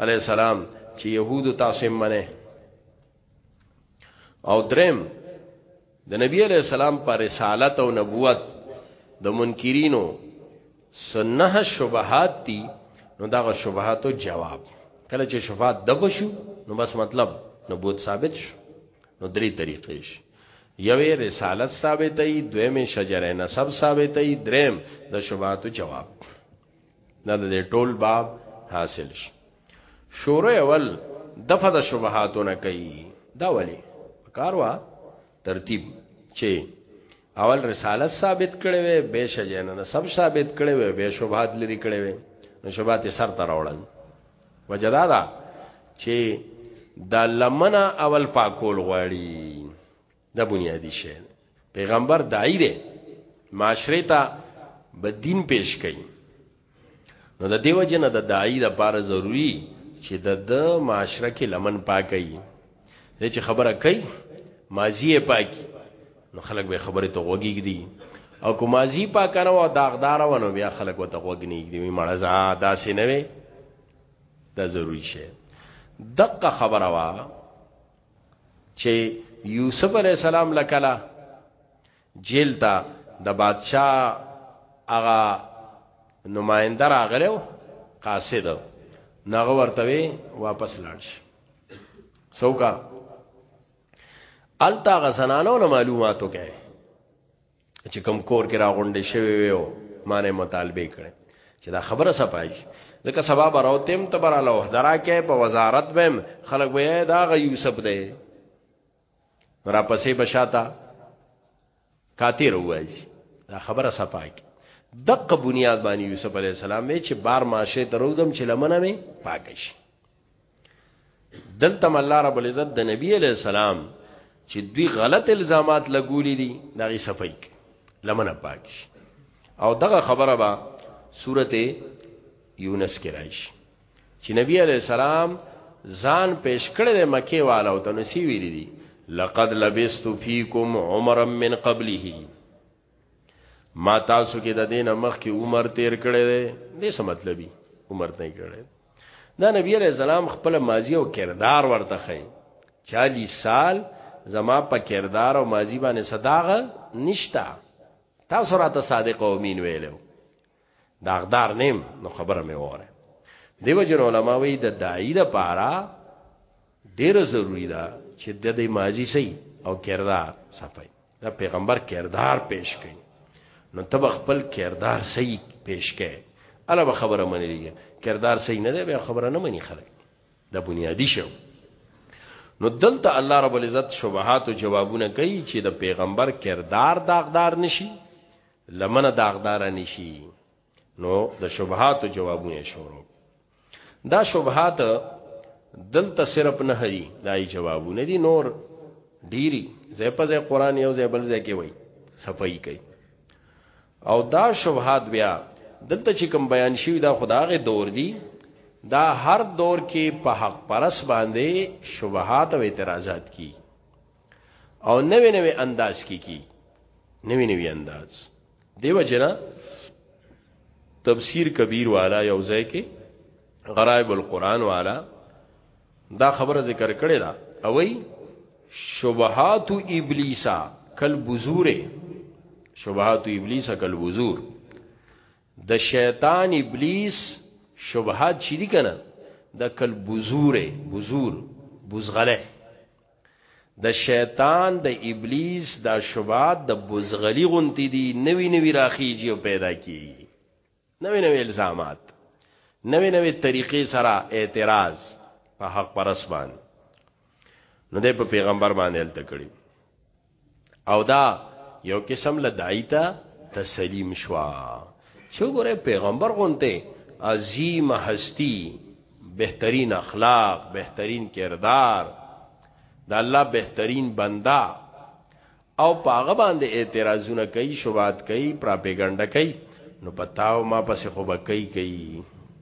عليه السلام چې يهودو تاسو منه او درم د نبی علی السلام پر رسالت او نبوت د منکرینو سنه شبهات دي نو دغه شبهاتو جواب کله چې شفاعت دغه شو نو بس مطلب نبوت ثابت شو نو درې طریقې شي یوې رسالت ثابتې دویمه شجره نسب ثابتې دریم د شبهاتو جواب نه د ټول باب حاصل شي شورو اول دفع د شبهاتونه کوي دا ولی کاروا ترتیب چې اول رسالت ثابت کړي وي به شجنه سب ثابت کړي وي به شبهات لري کړي وي نو شبهات سر تر اورل وجدادا چې دا لمنه اول پاکول غواړي دا بنیادی شی پیغمبر دای دی معاشره ته به دین پیش کړي نو د دیو جن د دای د پاره ضروری چې د د معاشره کې لمن پاکي دې چې خبره کوي ماضی پاکي نو خلک به خبره ته وګیږي دي او کو ماضی پاکنه او داغدار ونه بیا خلک وته وګنی دي مړه زه داسې نه وي دا ضروری شی دقه خبره وا چې یوسف علی السلام لکلا جیل ته د بادشاہ هغه نمائنده راغلو قاصد نغه ورته وی واپس لاړ شي څوکا التا غزنانو نه معلوماتو کې چې کم کور کې راغونډې شوی وي او مانه مطالبه کړي چې دا خبره صفایي ځکه سبا براوتم تبراله وحدرا کې په وزارت بهم خلک وې دا غ یوسف دی را پسې بشاتا کاتیر وای دا خبره صفایي دقه بنیاد باندې یوسف علی السلام وی چې بار ماشه دروزم چې لمنه می پاکش دلته الله رب العزت د نبی علی السلام چې دوی غلط الزامات لګولې دي دا غي صفای لمنه پاک شي او دغه خبره به سورته یونس کې راشي چې نبی علی السلام ځان پیش کړل مکه والو ته نسی ویری دي لقد لبست فیکم عمرا من قبله ما تاسو کې د دین مخ کې عمر تیر کړی دی دې څه مطلبي عمر نه کړی دا نبی علیہ السلام خپل ماضی او کردار ورته خي 40 سال زما په کردار او ماضی باندې صداغه نشتا تاسو راته صادق او امین ویلو داغدار نیم نو خبره مې وره دیو جن علماء وی د داعی د پارا ډیر ضروری ده چې د دې ماضی سي او کردار صفای دا پیغمبر کردار پیش کړي نو تب خپل کردار سي پیش کړي الا به خبره منې لګي کردار سي نه ده به خبره نه مني خلک دا بنیادی شو نو دلته الله رب العزت شبهات او جوابونه کوي چې د پیغمبر کردار داغدار نشي لمنه داغدار نشي نو د شبهات جوابونه شروع دا شبهات دلته صرف نه هري دای جوابونه دي نور ډيري زې په زې قران یو زې بل زې کې وای صفائی کوي او دا شبهات بیا دلته چې کوم بیان شوی دا خداغه دور دی دا هر دور کې په حق پرس باندې شبهات او اعتراضات کی او نوې نوې انداز کې کی نوې نوې انداز دیو جنا تفسیر کبیر والا یو ځای کې غرائب القرآن والا دا خبره ذکر کړې ده او وی شبهات ابلیسا کل بزوره شبهات ابلیسا کل بزور د شیطان ابلیس شبهات چي دي کنه د کل بزوره بزور بزغله د شیطان د ابلیس دا شوبات د بوزغلی غونتی دی نوی نوی راخیږي او پیدا کیږي نوی نوی الزامات نوی نوی طریقې سره اعتراض په حق پرس باندې نو د پیغمبر باندې الته کړی او دا یو قسم له دای ته تسلیم شوا شو ګره پیغمبر غونته عظیم هستی بهترین اخلاق بهترین کردار دا الله بهترین بندا او پاغه باندې اعتراضونه کوي شوبات کوي پراپګاندا کوي نو پتاو ما پسې خو بکې کوي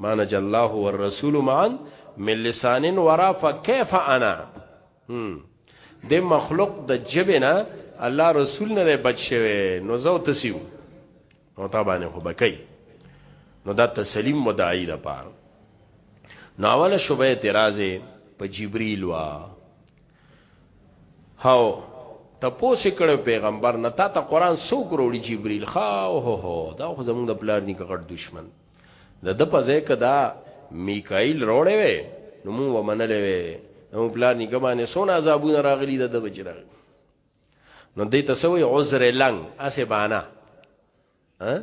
ما نجى الله والرسول معا من لسان ورا فكيف انا د مخلوق د جبنا الله رسول نه بچ شوی نو زو تسیو نو تا باندې خو بکای نو دا تسلیم مدعی د پار نو اوله شوبه اعتراض په جبرئیل وا هاو ته پوس کړه پیغمبر نه تا ته قران سو کروڑی جبرئیل خا او هو دا خو زمونږ د پلار نیکه غټ دشمن د ده په ځای که دا میکایل روړې وې نو مونږ و منلې وې نو پلار نیکه باندې سونه عذابونه راغلي د ده بچی راغلي نو دې ته سوې عذر لنګ اسه بانا ها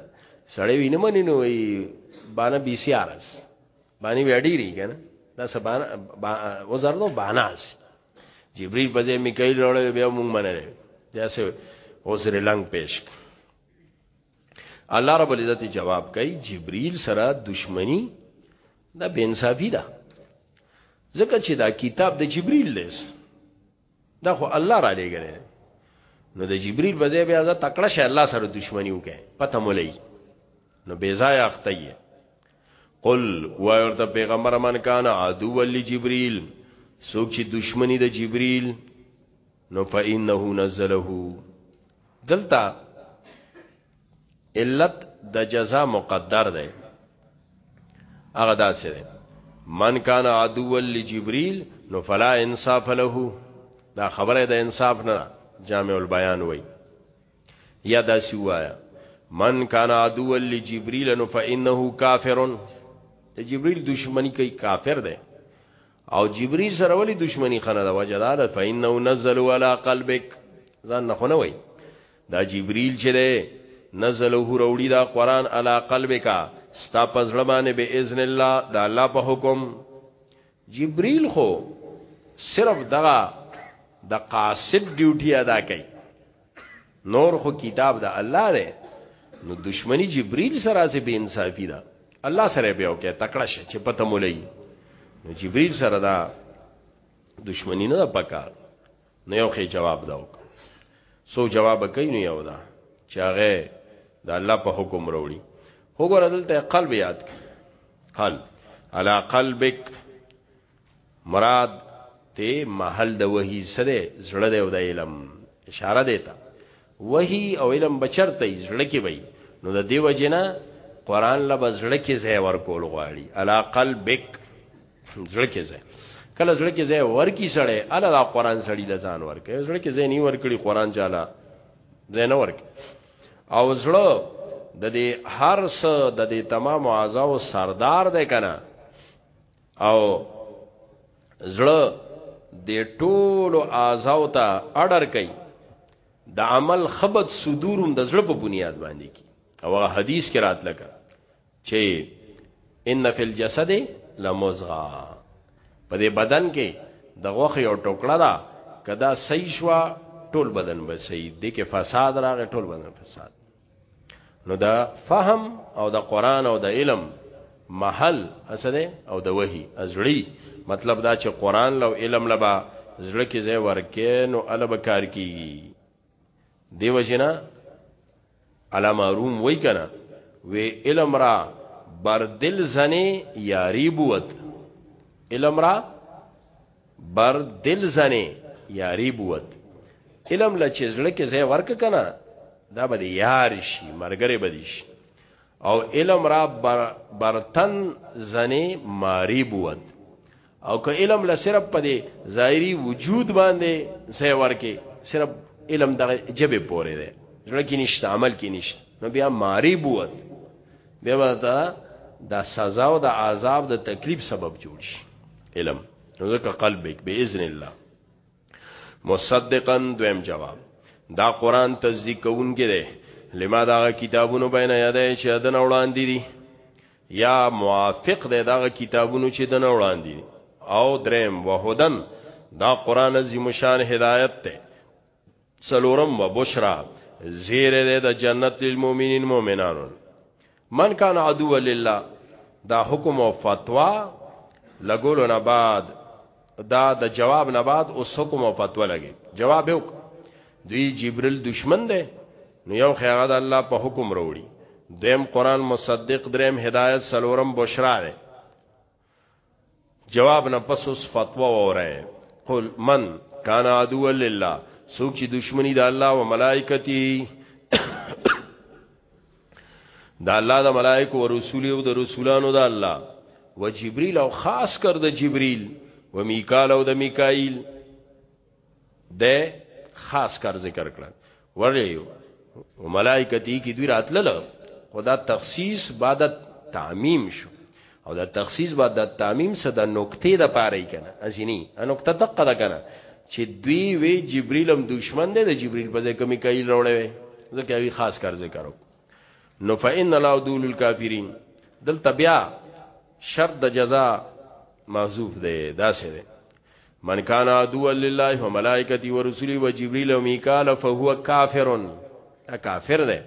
سړی وینم نه نو وی بانا بي سي ار اس باندې وړي ری کنه دا سبانا عذر نو بانا اس جبريل په ځای میکایل روړې بیا مونږ منلې دا سه عذر لنګ پېښ الله رب العزت جواب کوي جبريل سره دشمني دا بے انصافي ده ځکه چې دا کتاب د جبريل لیس دا خو الله را لېګل نو د جبريل په ځای بیا ځه تکړه شه الله سره دشمني وکړي پته مولای نو بے ځای اخته قل وای ورته پیغمبر من کان عدو ول جبريل سوک چې دشمنی د جبريل نو فإنه نزله دلته علت د جزاء مقدر ده هغه داسې ده من کان عدو لجبريل نو فلا انصاف له دا خبره د انصاف نه جامع البیان وای یا دا سی وایا من کان عدو لجبريل نو فانه کافر ته جبريل دشمنی کوي کافر ده او جبريل سره ولي دشمني خنه دا وجه دا ده فإنه نزل على قلبك ځان نه خونه وای دا جبريل چې ده نزله وروړي دا قران على قلبك ستا پزړه باندې به اذن الله دا الله په حکم جبريل خو صرف دغه د قاصد ډیوټي ادا کوي نور خو کتاب د الله دی نو دشمنی جبريل سره سه به انصافي ده الله سره به وکي تکړه شه چې پته مولای نو جبريل سره دا دشمنی نه پکار نو یو خې جواب دا وک سو جواب کوي نو یو دا چې هغه د الله په حکم وروړي وګوره دلته قلب یاد قلب علا قلبک مراد ته محل د وحی سره زړه دی او د علم اشاره دیتا وحی او علم بچرته زړه کې وي نو د دیو جنا قران له بزړه کې ځای ورکول غواړي الا قلبک زړه کې ځای کله زړه کې ځای ورکی سړی الا د قران سړی لزان ورکه زړه کې ځای نه ورکړي قران جالا ځای نه ورکه او زړه د دې هر څه د دې تمام اعضاء سردار دی کنه او زړه د ټولو اعضاو ته اډر کوي د عمل خبت صدورم د زړه په بنیاد باندې کی او هغه حدیث کې راتله چې ان فی الجسد لمزغه په دې بدن کې د غوخي او ټوکړه ده کدا صحیح شو ټول بدن به صحیح دي کې فساد راغی ټول بدن فساد نو دا فهم او د قران او د علم محل اسده او د وحي ازړي مطلب دا چې قران لو علم لبا زړه کې ځای ورکې نو الب کار کیږي دیو جنا علامه روم وای کنا وی علم را بر دل زنه یاری بوت علم را بر دل زنه یاری بوت علم لا چې زړه کې ځای ورک کنه دا به یار شي مرګره بدی شي او علم را بر برتن زنه ماری بوت او که علم لا صرف په دې ظاهري وجود باندې ځای ورکه صرف علم دغه جبه پورې ده زړه کې نشته عمل کې نشته نو بیا ماری بوت بیا دا د سزا او د عذاب د تکلیف سبب جوړ شي علم ذکر قلبک باذن الله مصدقا دویم جواب دا قران تصدیق کوونکی دی لما دا کتابونو بین یاده چې دن وړاندې دي یا موافق دی دا کتابونو چې دن وړاندې او دریم وهدن دا قران عظیم شان هدایت ته څلورم و بشرا زیر ده د جنت للمؤمنین مؤمنانو من کان عدو لله دا حکم او فتوا لګولو نه بعد دا د جواب نه بعد اوس حکم او فتوا لګي جواب یو دوی جبريل دشمن دی نو یو خیره د الله په حکم وروړي دیم قران مصدق دریم هدایت سلورم بشرا ده جواب نه پس اوس فتوا وره قل من کان عدو لله سوک چې دشمنی د الله او ملائکتی د الله د ملائکه او رسول او د رسولانو د الله و جبريل او خاص کر د جبريل و میکال او د میکائیل د خاص کار ذکر کړل وریو ملائکتی کی دوی راتلل خدا تخصیص بعد تعمیم شو او دا تخصیص بعد د تعمیم سره د نقطې د پاره کنه ازینی ا نقطه دقه ده کنه چې دوی وی جبرئیل هم دشمن دی د جبرئیل په ځای کمی کایل راوړی وی ځکه وی خاص کار ذکر نو فإن لا دول الکافرین دلته بیا شرط د جزاء محذوف دی دا سره من کان عدو لله و ملائکتی و رسولی و جبریل و میکال فهو کافرون دا کافر ده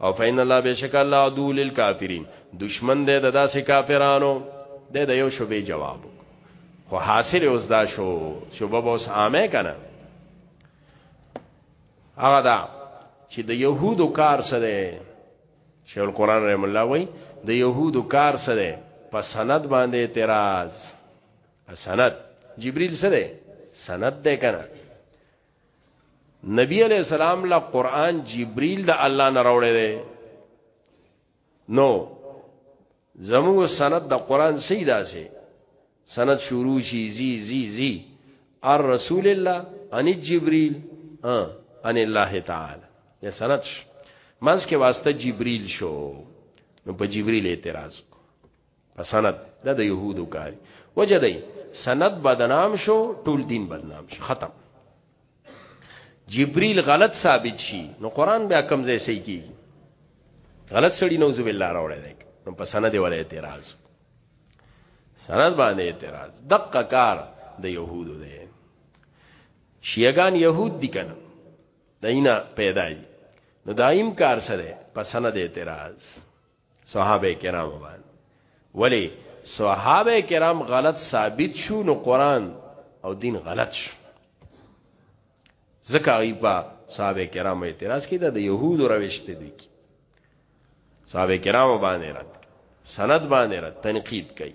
او فین الله بشک الله عدو للکافرین دشمن ده د داسې کافرانو ده د یو شوبې جواب خو حاصل اوس دا شو شوبه به اوس عامه کنه هغه دا چې د يهودو کار څه دی شیخ القران رحم الله وای د يهودو کار څه دی په سند باندې اعتراض سند جبريل سره سند ده کنه نبی علیہ السلام لا قران جبريل د الله نه راوړی دی نو زموږ سند د قران سیدا سي سند شروع شي زی زی زی ار رسول الله ان جبريل ان الله تعالی یا سند منځ کې واسطه جبريل شو نو په جبريل اعتراض په سند دا د يهودو کاری وجه دی سند بدنام شو ټول دین بدنام شو ختم جبريل غلط ثابت شي نو قران بیا کم ځای صحیح کیږي غلط سړی نوذ بالله راوړی دی نو په سند ولا اعتراض سند باندې اعتراض دقه کار د يهودو دی شیعگان يهود دي کنه داینا پیدا دي نو دایم کار سره په سند اعتراض صحابه کرام باندې ولی صحابه کرام غلط ثابت شو نو قران او دین غلط شو ځکه ایبا صحابه کرام اعتراض کړي د يهودو رويشته دي کی صحابه کرام باندې رات سند باندې رات تنقید کړي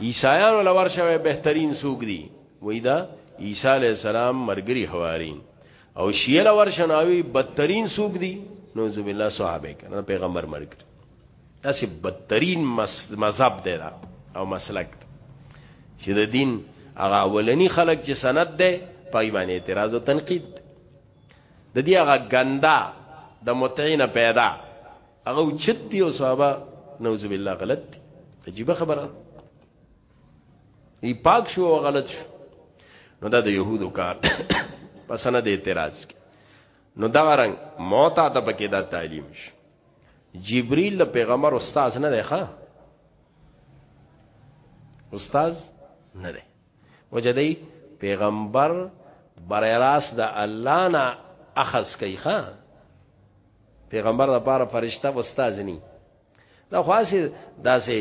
عیسایانو لور شوی بهترین سوق دی وای دا عیسی علی السلام مرګری حوارین او شیعه لور شناوی بدترین سوق دی نوذ بالله صحابه کرام پیغمبر مرګ دا سی بدترین مذهب دی دا او مسلک چې د دین هغه اولنی خلق چې سند ده پای باندې اعتراض او تنقید د دې هغه ګندا د متعین پیدا هغه اوچت دی او صحابه نعوذ بالله غلط دی عجیب خبره ای پاک شو او غلط شو نو دا د يهودو کار پسنه د اعتراض کی نو دا رنګ موتا ته پکې دا تعلیم شي جبريل له پیغمبر استاد نه دی ښا استاد نه دی وجدي پیغمبر برای راست د الله نه اخذ کوي ښا پیغمبر د پاره فرشته استاد ني دا خاصه داسې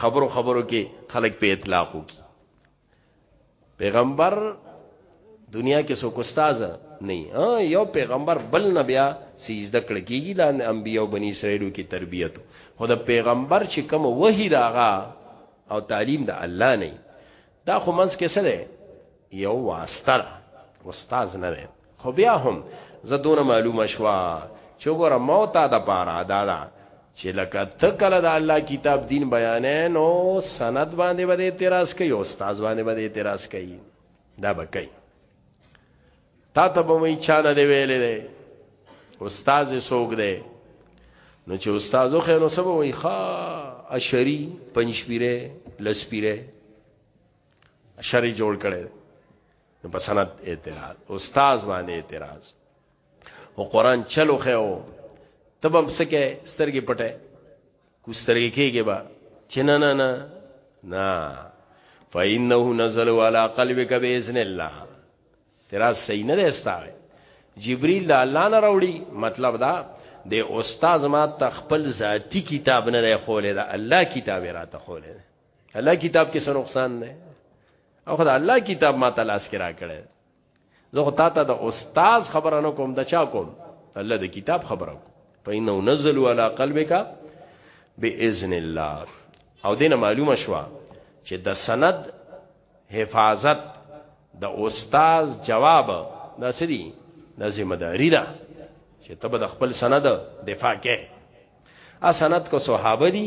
خبرو خبرو کې خلک په اطلاق وکي پیغمبر دنیا کې څوک استاد نه یو پیغمبر بل نه بیا سجده کړ کیږي لاندې انبیا او بنی اسرائیلو کې تربیته خو د پیغمبر چې کوم وحی داغه او تعلیم د الله نه دا خو منځ کې سره یو واسطه ده استاذ نه دی خو بیا هم زه دونه معلومه شوه چې وګوره موتا د پاره دا ده چې لکه ته کله د الله کتاب دین بیانې نو سند باندې به اعتراض کوي استاد باندې به اعتراض کوي دا به کوي تا ته به مې چا نه دی ویلې دی استاد سوګ دی نو چې استادو خې نو سبا وای ښا اشری پنځپیره لسپیره شری جوړ کړي نو په سند اعتراض استاد باندې اعتراض او قران چلو خو تب هم سکه سترګې پټه کو سترګې کېږي با چې نه نه نه نه فإنه نزل على قلبك بإذن الله تیرا صحیح نه دیستا جبريل د الله نه راوړي مطلب دا د استاد ما تخپل ذاتی کتاب نه دی خولې دا الله کتاب را ته خولې الله کتاب کې څه نقصان دی او خدای الله کتاب ما تلاش کرا کړی زه خو تا ته د استاد خبره نه کوم د چا کوم الله د کتاب خبره کوم فإنه نزل على قلبك بإذن الله او دینه معلومه شوه چې د سند حفاظت د استاد جواب دا سړي د ذمہ داری ده چې تب د خپل سند دفاع کې اسنت کو صحابه دي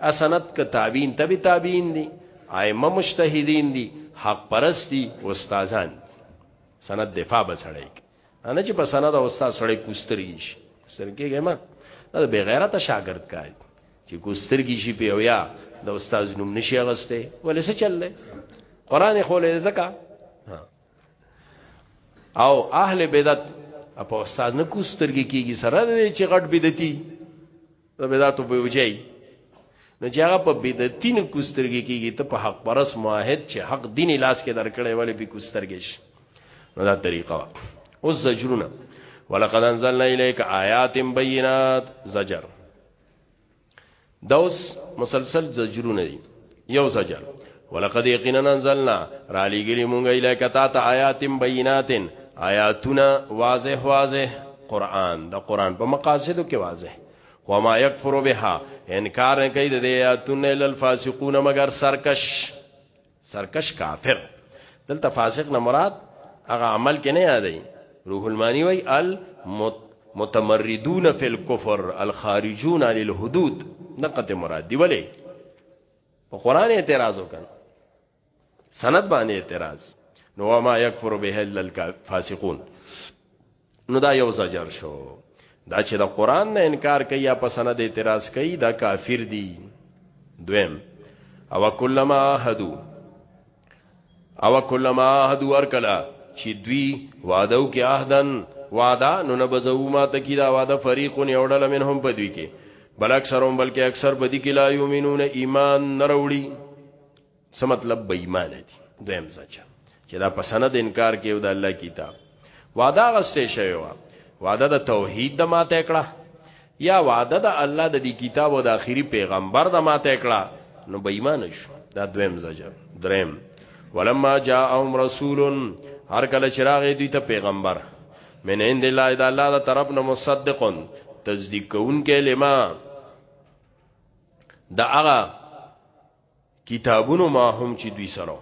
اسنت ک تابعین تبع تابعین دي ائمه مجتهدین دي حق پرستی استادان دي سند دفاع بسړی نه چې په سند او استاد سړی کوسترګی شي کوسترګی ما دا به غیرت شاګرد کای چې کوسترګی شي په اویا د استاد نوم نشي غسته ولې څه چللې قران خو له زکه او اهل بدعت په استاد نه کوسترګي کیږي سره دې چې غټ بدعتي د بدعتو په وجای نو چې هغه په بدعتي نه کوسترګي کیږي ته په حق پرس موحد چې حق دین لاس کې درکړې ولې په کوسترګي شي نو دا طریقه وا اوس زجرونه ولقد انزلنا الیک آیات بینات زجر دوس مسلسل زجرونه دي یو زجر ولقد یقینا انزلنا را لګلی مونږه الیک تا ته آیات بینات آیاتنا واضح واضح قران د قران په مقاصدو کې واضح وما یکفر بها انکار نه کوي د آیاتنا الا الفاسقون مگر سرکش سرکش کافر دلته فاسق نه مراد هغه عمل کې نه یادای روح المانی وای المتمردون فی الكفر الخارجون علی الحدود نقد مراد دی ولی په قران اعتراض وکړ سند باندې اعتراض نو ما یکفر به الا الفاسقون نو دا یو زجر شو دا چې د قران نه انکار کوي یا په سند اعتراض کوي دا کافر دي دویم او کلمہ هدو او کلمہ هدو ورکلا چې دوی وعده او کې عهدن وعده نو نه بزو ما ته کی دا وعده فریقون یوړل منهم په دوی کې بل اکثرهم بلکې اکثر بدی کې لا یومنون ایمان نروړي څه مطلب بې ایمان دي دویم ځچ چې دا په سند انکار کوي د الله کتاب وعده غسته شوی و وعده د توحید د ماته کړه یا وعده د الله د دې کتاب او د اخیری پیغمبر د ماته کړه نو بې ایمان شو دا دویم ځچ دریم ولما جاءهم رسول هر کله چراغ دوی ته پیغمبر من عند الله د الله د طرف نه مصدقون تصدیق کون کې لما دا هغه کتابونو ما هم چې دوی سره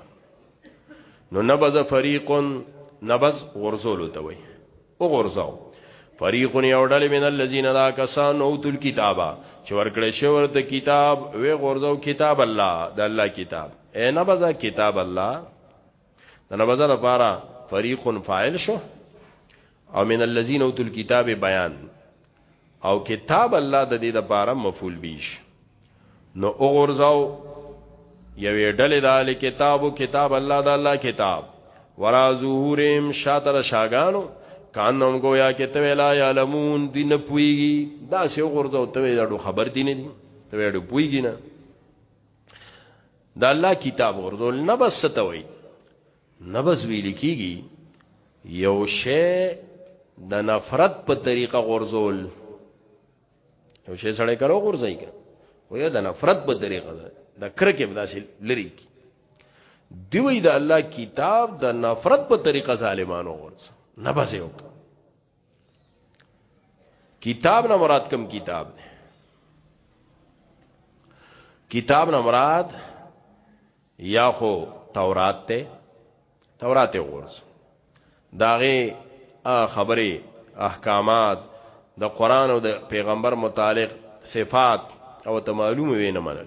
نو نبذ فريق نبذ غرزول ته وي او غرزاو فريق یو ډلې من الذين دا کسان او تل کتابه چې ورکړې شو ورته کتاب وی غرزاو کتاب الله د الله کتاب اے نبذ کتاب الله د نبذ لپاره فریق فاعل شو او من الذين اوتل الكتاب بیان او کتاب الله د دې لپاره مفعول بیش نو وګورځاو یوې ډلې د ال کتابو کتاب الله د الله کتاب ورا ظهورم شاتر شاګانو کانم گویا کې ته ویلا یعلمون دین پویږي دا سه وګورځاو ته ویلا خبر دینې دي ته ویلا پویږي نه دا الله کتاب ورزول نه بس ستوي نه بس ویل کیږي یو شی د نفرت په طریقه غورځول یو شی سړی کرو غورځي کا و یو د نفرت په طریقه ده د کرکه په داسې لري کی دوی د الله کتاب د نفرت په طریقه ظالمانو غورځ نه بس یو کتاب نه مراد کوم کتاب دی کتاب نه مراد یا خو تورات ته تورات غورځ داغه خبره احکامات د قران او د پیغمبر متعلق صفات او ته معلومه وینه منل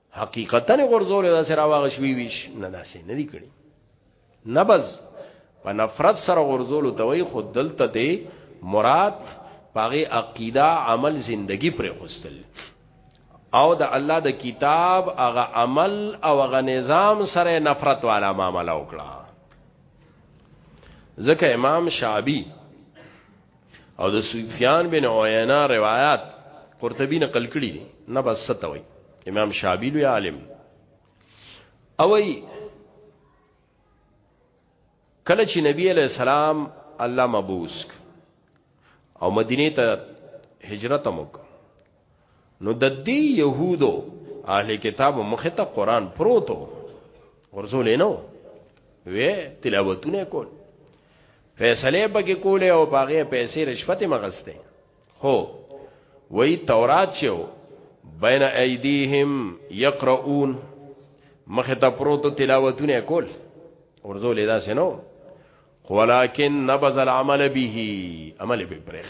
حقیقتا غرزول دا سره واغ شوی ویش نه داسې نه دی کړی نبز په نفرت سره غرزول ته وی خود دلته دی مراد پاغه عقیده عمل زندگی پر خوستل او د الله د کتاب هغه عمل او هغه نظام سره نفرت والا معاملې وکړه ځکه امام شعبی او د سفیان بن عینا روایت قرطبی نقل کړی دی نه بس ستوي امام شابی لوی عالم او ای کله چې نبی علیہ السلام الله مبوس او مدینه ته هجرت موک نو د دې يهودو اهل کتاب مخه ته قران پروتو ورزول نه وی تلاوتونه کول فیصله بګه کوله او باغې پیسې رشوت مغسته هو وی تورات چو بین ایدیهم یقرؤون مخه ته پروتو تلاوتونه کول ورزول دا سينو ولكن نبذ العمل به عمل به پرخ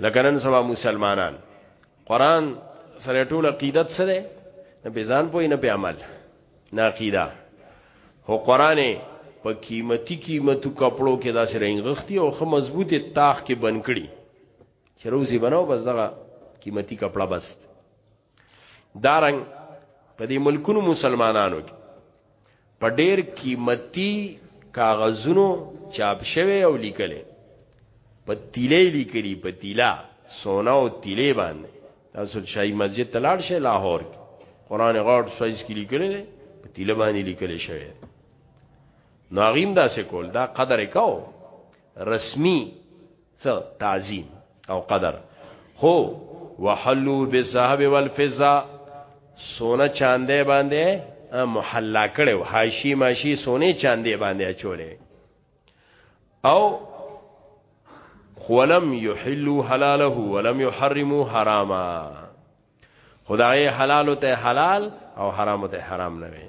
لکه نن سبا مسلمانان قران سره ټول عقیدت سره نه په ځان پوي نه په عمل نه عقیده هو قران په قیمتي قیمتو کپړو کې داسې رنګختی او خه مضبوطه تاخ کې بنکړي چې روزي بناو بس دغه قیمتي کپړه بس دارنګ په دې ملکونو مسلمانانو کې په ډېر قیمتي کاغذونو چاپ شوی او لیکل په تیلې لیکلي په تیلا سونا او تیلې باندې تاسو شاهي مسجد تلاړ شي لاهور کې قران غوړ سایز کې لیکل دي په تیله باندې لیکل شوی ناغیم دا سه کول دا قدر کاو رسمی څه تعظیم او قدر خو وحلو بالذهب والفضه سونه چاندې باندې محلا کړو حاشی ماشی سونه چاندې باندې اچولې او ولم يحلوا حلاله ولم يحرموا حراما خدای حلال ته حلال او حرام ته حرام نه وي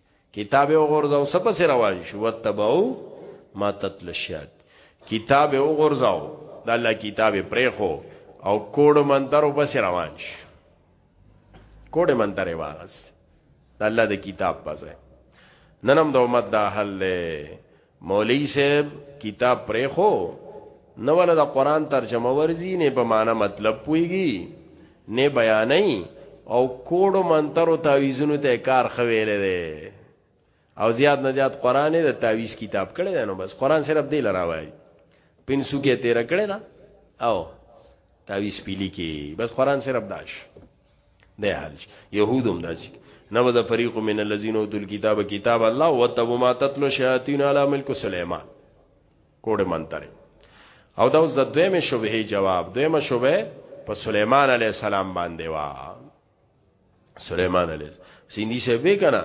کتاب وغورځاو سپس روان شو وتبعو ما تتل الشیاط کتاب وغورځاو د الله کتاب پرېخو او کوډ منتر وبس روان شو کوډ منتر واغس د الله د کتاب پځه ننم د امت دا حل له مولوی صاحب کتاب پرې خو نه ولا د قران ترجمه ورزي نه په معنا مطلب پويږي نه بیانې او کوډو منترو تعويذونو ته کار خویل دي او زیات نه زیات قران د تعويذ کتاب کړي دی نو بس قران صرف دی لراوي پنسو کې تیر کړي دا او تعويذ پیلي کې بس قران صرف داش ده حال شي يهود هم داسي نبذ فريق من الذين اوتوا الكتاب كتاب الله وتبوا ما تتلو شياطين على ملك سليمان کوډه منتره او دا اوس د دویمه شوبه جواب دویمه شوبه په سليمان عليه السلام باندې وا سليمان عليه سیندی شه به کنه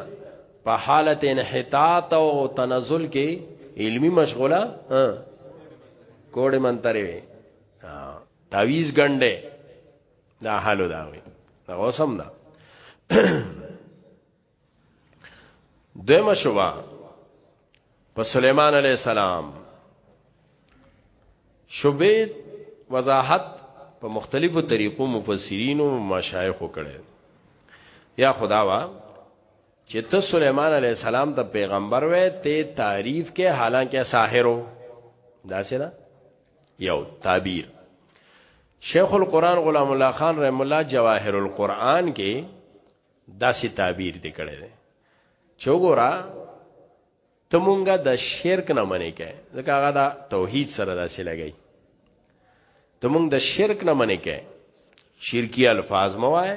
په حالت انحطاط او تنزل کې علمی مشغوله کوډه منتره وي تعویز ګنده دا حالو دا وي دا اوسم دا دیمه شوا په سليمان عليه السلام شوبید وضاحت په مختلفو طریقو مفسرین او مشایخ کړي یا خداوا چې ته سليمان عليه السلام ته پیغمبر وې ته تعریف کې حالانکه ساحرو دا څه یو تعبیر شیخ القرآن غلام الله خان رحم الله جواهر القرآن کې داسې تعبیر دی کړی دی چې وګوره ته مونږه د شرک نه منې کې ځکه هغه دا توحید سره داسې لګی ته مونږ د شرک نه منې کې شرکی الفاظ موای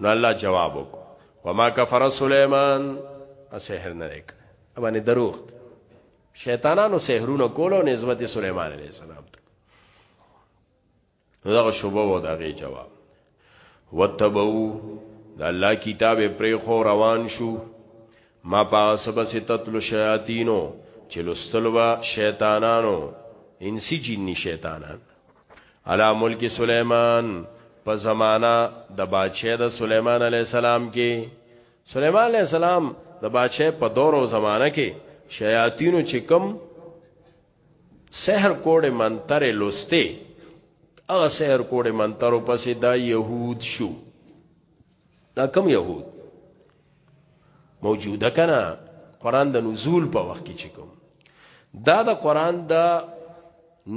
نو الله جواب وکړو وما کفر سليمان سحر نه وک باندې دروغت شیطانانو سحرونه کولو نسبت سليمان عليه السلام ته دغه شوبه و دغه جواب وتبو د الله کتاب پرې خو روان شو ما په هغه څه پسې تتلو شیاطینو چې لوستل به شیطانانو انسی جنی شیطانان علا ملک سلیمان په زمانہ د بادشاہ د سلیمان علی السلام کې سلیمان علی السلام د بادشاہ په دور او زمانہ کې شیاطینو چې کم سحر کوډه منتر لوسته هغه سحر کوډه منترو پسې دا يهود شو دا کم يهود موجوده کنه قران د نزول په وخت کې چکم دا د قران د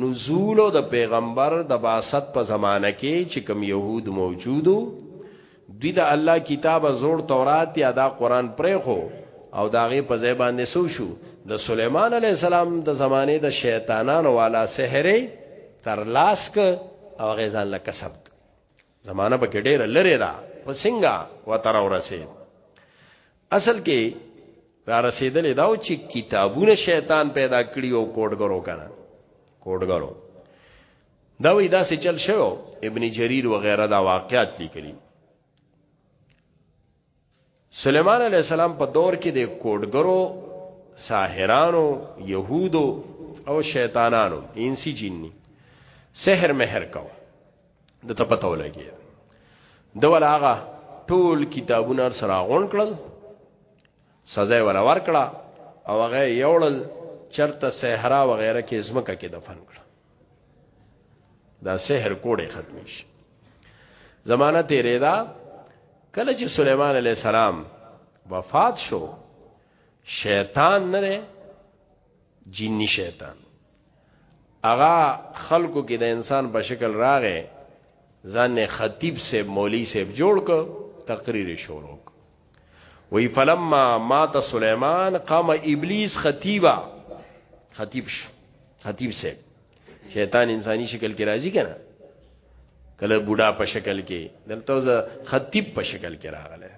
نزول او د پیغمبر د باست په زمانه کې چې کوم يهود موجودو دوی د الله کتاب زور تورات یا دا قران پرې خو او داغه په ځای باندې سو شو د سليمان عليه السلام د زمانه د شیطانانو والا سحرې تر لاس ک او غیزان له کسب زمانه پکې ډېره لرې ده خو څنګه ورته راورسېد اصل کې را رسېدلې دا و چې کتابونه شیطان پیدا کړي او کوډګرو کنه کوډګرو دا وی دا سې چل شو ابن جریر وغیرہ دا واقعات لیکلي سليمان عليه السلام په دور کې د کوډګرو ساحرانو يهودو او شیطانانو انسی جنی سحر مهر کو د ته پته ولګي د ولا هغه ټول کتابونه سره غون کړل سزا ولا ور کړه او هغه یوړل چرته صحرا و غیره کې زمکه کې دفن کړ دا سحر کوړې ختم شي زمانہ تیرې دا کله چې سليمان عليه السلام وفات شو شیطان نه دی جنی شیطان اغا خلکو کې د انسان په شکل راغې ځان خطیب سے مولی سے جوړ کو تقریر شروع وی فلما مات سلیمان قام ابلیس خطیبا خطیب ش خطیب سے شیطان انساني شکل کې راځي کنه کله بوډا په شکل کې دلته ز خطیب په شکل کې راغله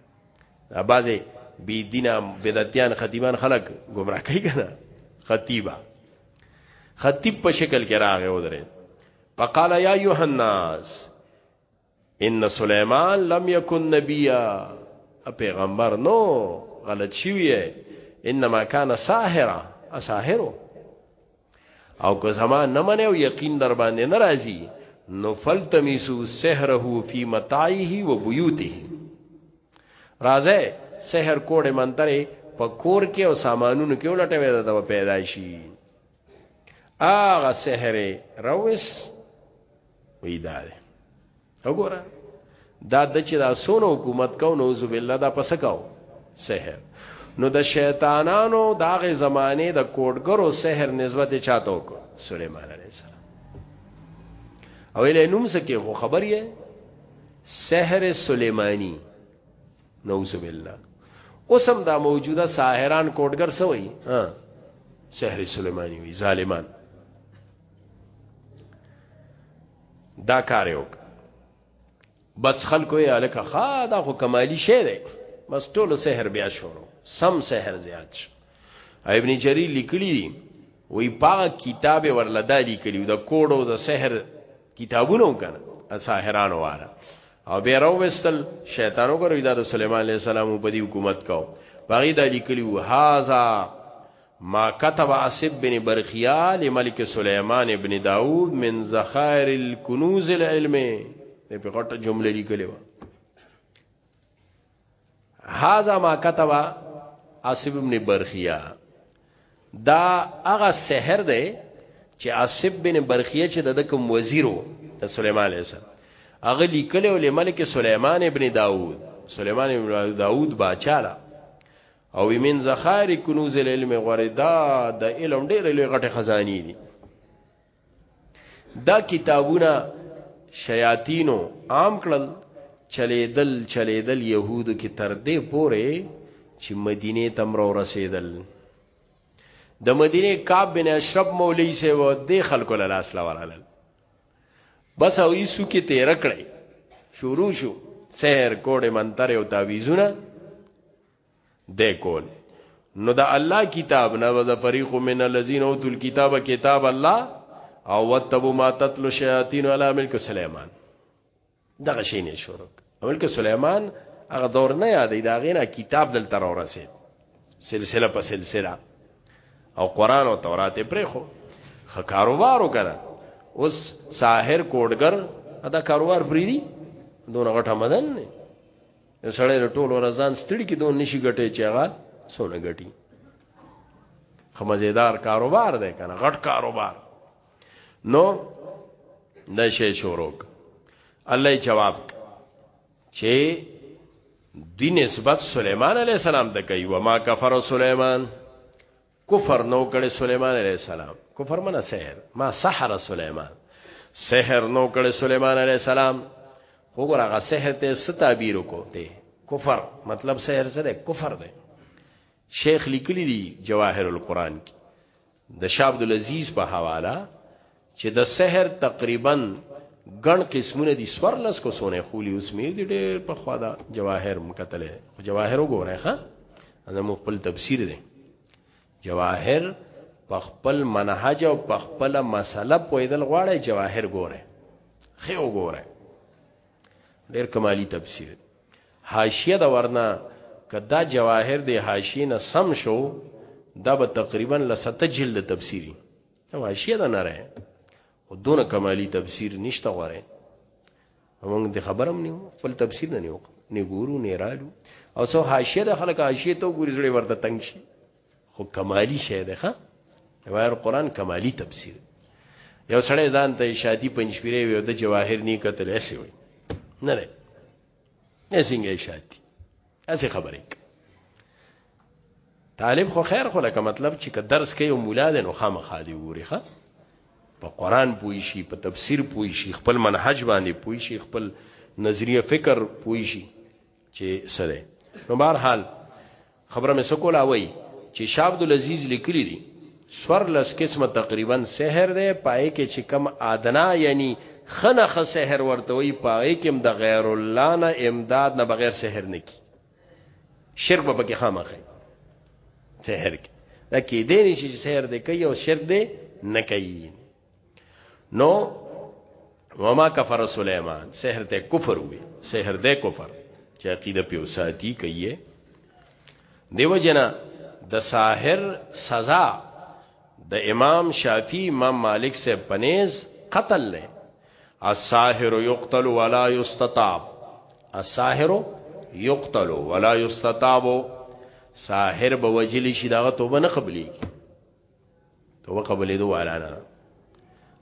دا بازي بی دینه بدعتيان خطیبان خلق گمراه کوي کنه خطیبا خطیب په شکل کې راغی ودره فقال یا ایها الناس ان سليمان لم يكن نبيا پیغمبر نو غلط شوی انما کان ساحرا اساحرو او که زما نه منه او یقین در باندې ناراضي نو فلتمیسو سحره فی متاعه و بیوته راځه سحر کوډه منتره په کور کې او سامانونو کې ولټوي دا پیدا شي آغا سحر روس وی دا دی وګوره دا د چې دا سونه حکومت کو نوذ بالله دا پس کو سحر نو د شیطانانو داغه زمانه د کوډګرو سحر نسبت چاته کو سليمان عليه السلام او له نوم سکه خو خبر یې سحر سليماني نعوذ بالله اوسم دا موجوده ساحران کوټګر سوی ها سحر سليماني وي ظالمان دا کار یو بس خلکو یې الکه خا دا خو کمالی شی دی بس ټول سحر بیا شروع سم سحر زیات شو ابن جری لیکلی وی پاک کتاب ورلدا لیکلی د کوډو د سحر کتابونه وکړه ساحران واره او بیا راوستل شیطانو ګرو د سليمان عليه السلام په دې حکومت کو باغی د لیکلیو هاذا ما كتب عصب بن برخيا لملك سليمان بن داود من زخائر الكنوز العلم په غټه جمله لیکلی و هاذا ما كتب عاصم ابن برخیا دا هغه سحر دی چې عاصم بن برخیه چې د کوم وزیرو د سليمان عليه السلام هغه لیکل او ملک سليمان ابن داوود سليمان ابن داوود باچاله او من زخار کنوز العلم غردا د علم ډېر لوی غټه خزاني دي دا کتابونه شیاطینو عام کړل چلیدل چلیدل يهودو کې تر دې پوره چې مدینه تم را رسیدل د مدینه کعب بن اشرف مولوی سه و دې خلکو له لاس لورالل بس او یسو کې تیر کړی شروع شو سحر کوډه منتر او تعویذونه ده کول نو د الله کتاب نه وز فريق من الذين اوتل کتاب کتاب الله او وتبو ما تتلو شياطين على ملك سليمان دغه شي نه شروع ملک سليمان هغه دور نه یادې دا غینا کتاب دل تر اورسه سلسله په سلسله او قران او تورات پرې خو خ کاروبار وکړه اوس ساحر کوډګر ادا کاروبار پری دی دونه غټه مدن نه یو سړی د ټولو رضان ستړي کې دون نشي ګټي چې هغه سونه ګټي خمزیدار کاروبار دی کنه غټ کاروبار نو نشه شوروک الله جواب چې دی نسبت سليمان عليه السلام ته کوي وما کفر سليمان کفر نو کړي سليمان عليه السلام کفر منه سحر ما سحر سليمان سحر نو کړي سليمان عليه السلام وګوره هغه سحر ته ستابیر کوته کفر مطلب سحر څه ده کفر ده شیخ لیکلی دی جواهر القرآن کې د شاه عبد العزيز په حواله چې د سحر تقریبا ګڼ قسمونه دي سور لس کو سونه خولي اوس مې دي ډېر په خوا دا جواهر مکتلې خو جواهر وګوره ښا دا مو خپل تفسیر دی جواهر په خپل منهج او په خپل مسله پویدل غواړي جواهر ګوره خې وګوره ډېر کمالی تفسیر حاشیه دا ورنه کدا جواهر دی حاشیه نه سم شو دا به تقریبا لسته جلد تفسیری واشیه دا نه رہے او دونه کمالی تفسیر نشته غواره موږ د خبرم نیو خپل تفسیر نه نیو نه ګورو نه رالو او څو حاشیه د خلک حاشیه ته ګوري زړه ورته تنگ شي خو کمالی شه ده ښا وایي قرآن کمالی تفسیر یو سړی ځان ته شادي پنځپیره وي او د جواهر نه کتل ایسي وي نه نه نه څنګه شاتي اسی خبرې طالب خو خیر خو لکه مطلب چې که درس کوي او مولا دی نو خامخا دی وګوري ښه په قران پوي شي په تفسیر پوي شي خپل منهج باندې پوي شي خپل نظریه فکر پوي شي چې سره نو بهر حال خبره مې سکولا وای چې شاه عبد العزيز لیکلي دي سور لس قسمه تقریبا سحر دی پای کې چې کم ادنا یعنی خنه خ سحر ورته وي پای کې د غیر الله نه امداد نه بغیر سحر نه کی شرک به پکې خامخې سحر کې دا کې دې نشي سحر دې کوي او شرک دې نه کوي نو وما کفر سليمان سحر ته کفر وي سحر ده کفر چې عقیده پیو ساتي کوي دیو جنا د ساحر سزا د امام شافعی امام مالک سے پنیز قتل لے الساحر یقتل ولا یستطاب الساحر یقتل ولا یستطاب ساحر به وجلی شي دغه توبه نه قبليږي ته وقبلې دوه اعلان نه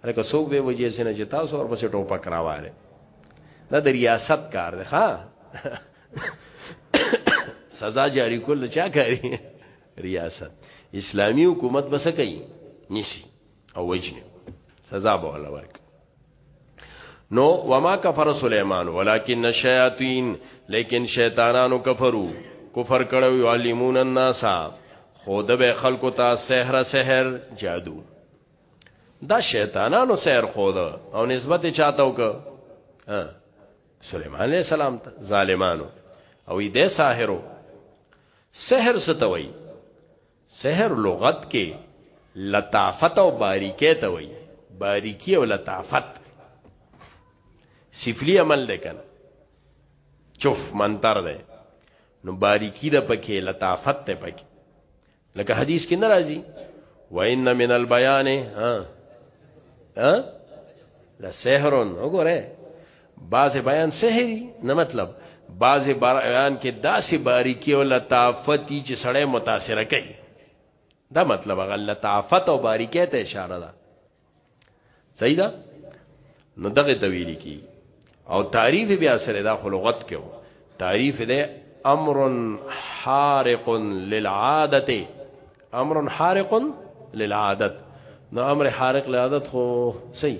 لکه څوک به وجه سينه چې تاسو ور پسې ټوپک راواله دا د ریاست کار دی ها سزا جاری کول چا کاری ریاست اسلامی حکومت بس کوي نسی او وجنه سزا به ولا ورک نو وما کفر سليمان ولكن الشياطين لیکن شیطانانو کفرو کفر کړو یعلمون الناس خود به خلکو ته سحر سحر جادو دا شیطانانو سحر خود او نسبت چاته وک سليمان عليه السلام ته ظالمانو او دې ساحرو سحر ستوي سحر لغت کې لطافت او باریکه ته وایي باریکی او لطافت سفلی عمل ده کنه چوف منتر ده نو باریکی ده پکې لطافت ده پکې لکه حدیث کې ناراضي وان من البیان ها ها لسحر وګوره بعض بیان سحری نه مطلب بعض بیان کې داسې باریکی او لطافتی چې سړی متاثر کوي دا مطلب هغه لطافت او باریکی ته اشاره ده صحیح ده نو دغه تویل کی او تعریف بیا سره دا خلقت کې وو تعریف دې امر حارق للعادت امر حارق للعادت نو امر حارق للعادت خو صحیح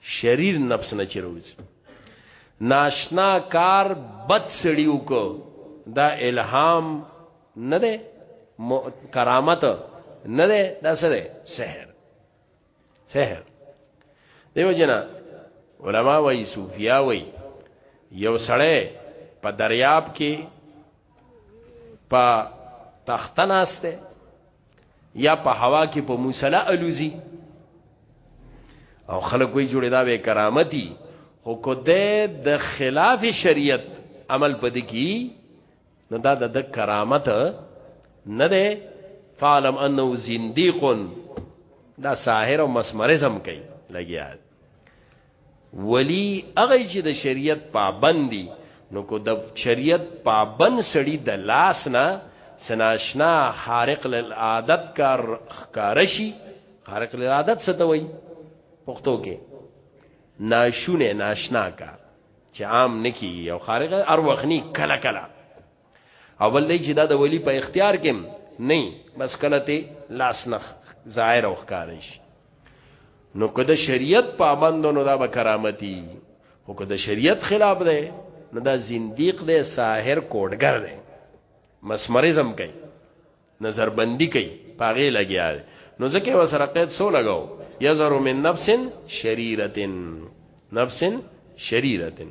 شریر نفس نه چې روزي ناشنا کار بد سړی وکړو دا الهام نه ده کرامت نه ده دا څه ده سحر سحر دیو جنا علما وای صوفیا وای یو سړی په دریاب کې په تختناسته یا په هوا کې په موسلا الوزي او خلک وی جوړی دا به کرامتي خو کو د خلاف شریعت عمل پد کی نو دا د کرامت نه ده فعلم انه زنديق دا ساحر او مسمرزم کوي لګیا ولی هغه چې د شریعت پابند دي نو کو د شریعت پابند سړی د لاس نه سناشنا خارق للعادت کار خکارشي خارق للعادت څه ته وایي پښتو کې ناشونه ناشنا کار چې عام نکی او خارق اروخنی کلا کلا اول دی چې دا د ولی په اختیار کې نه بس کله ته لاس نخ ظاهر او ښکار شي نو که د شریعت پابند نو دا به کرامتي او که د شریعت خلاف دی نو دا زنديق دی ساحر کوډګر دی مسمرزم کوي نظر بندي کوي پاغه لګیا دی نو ځکه وسره قید سو لګاو یزر من نفس شریرتن نفس شریرتن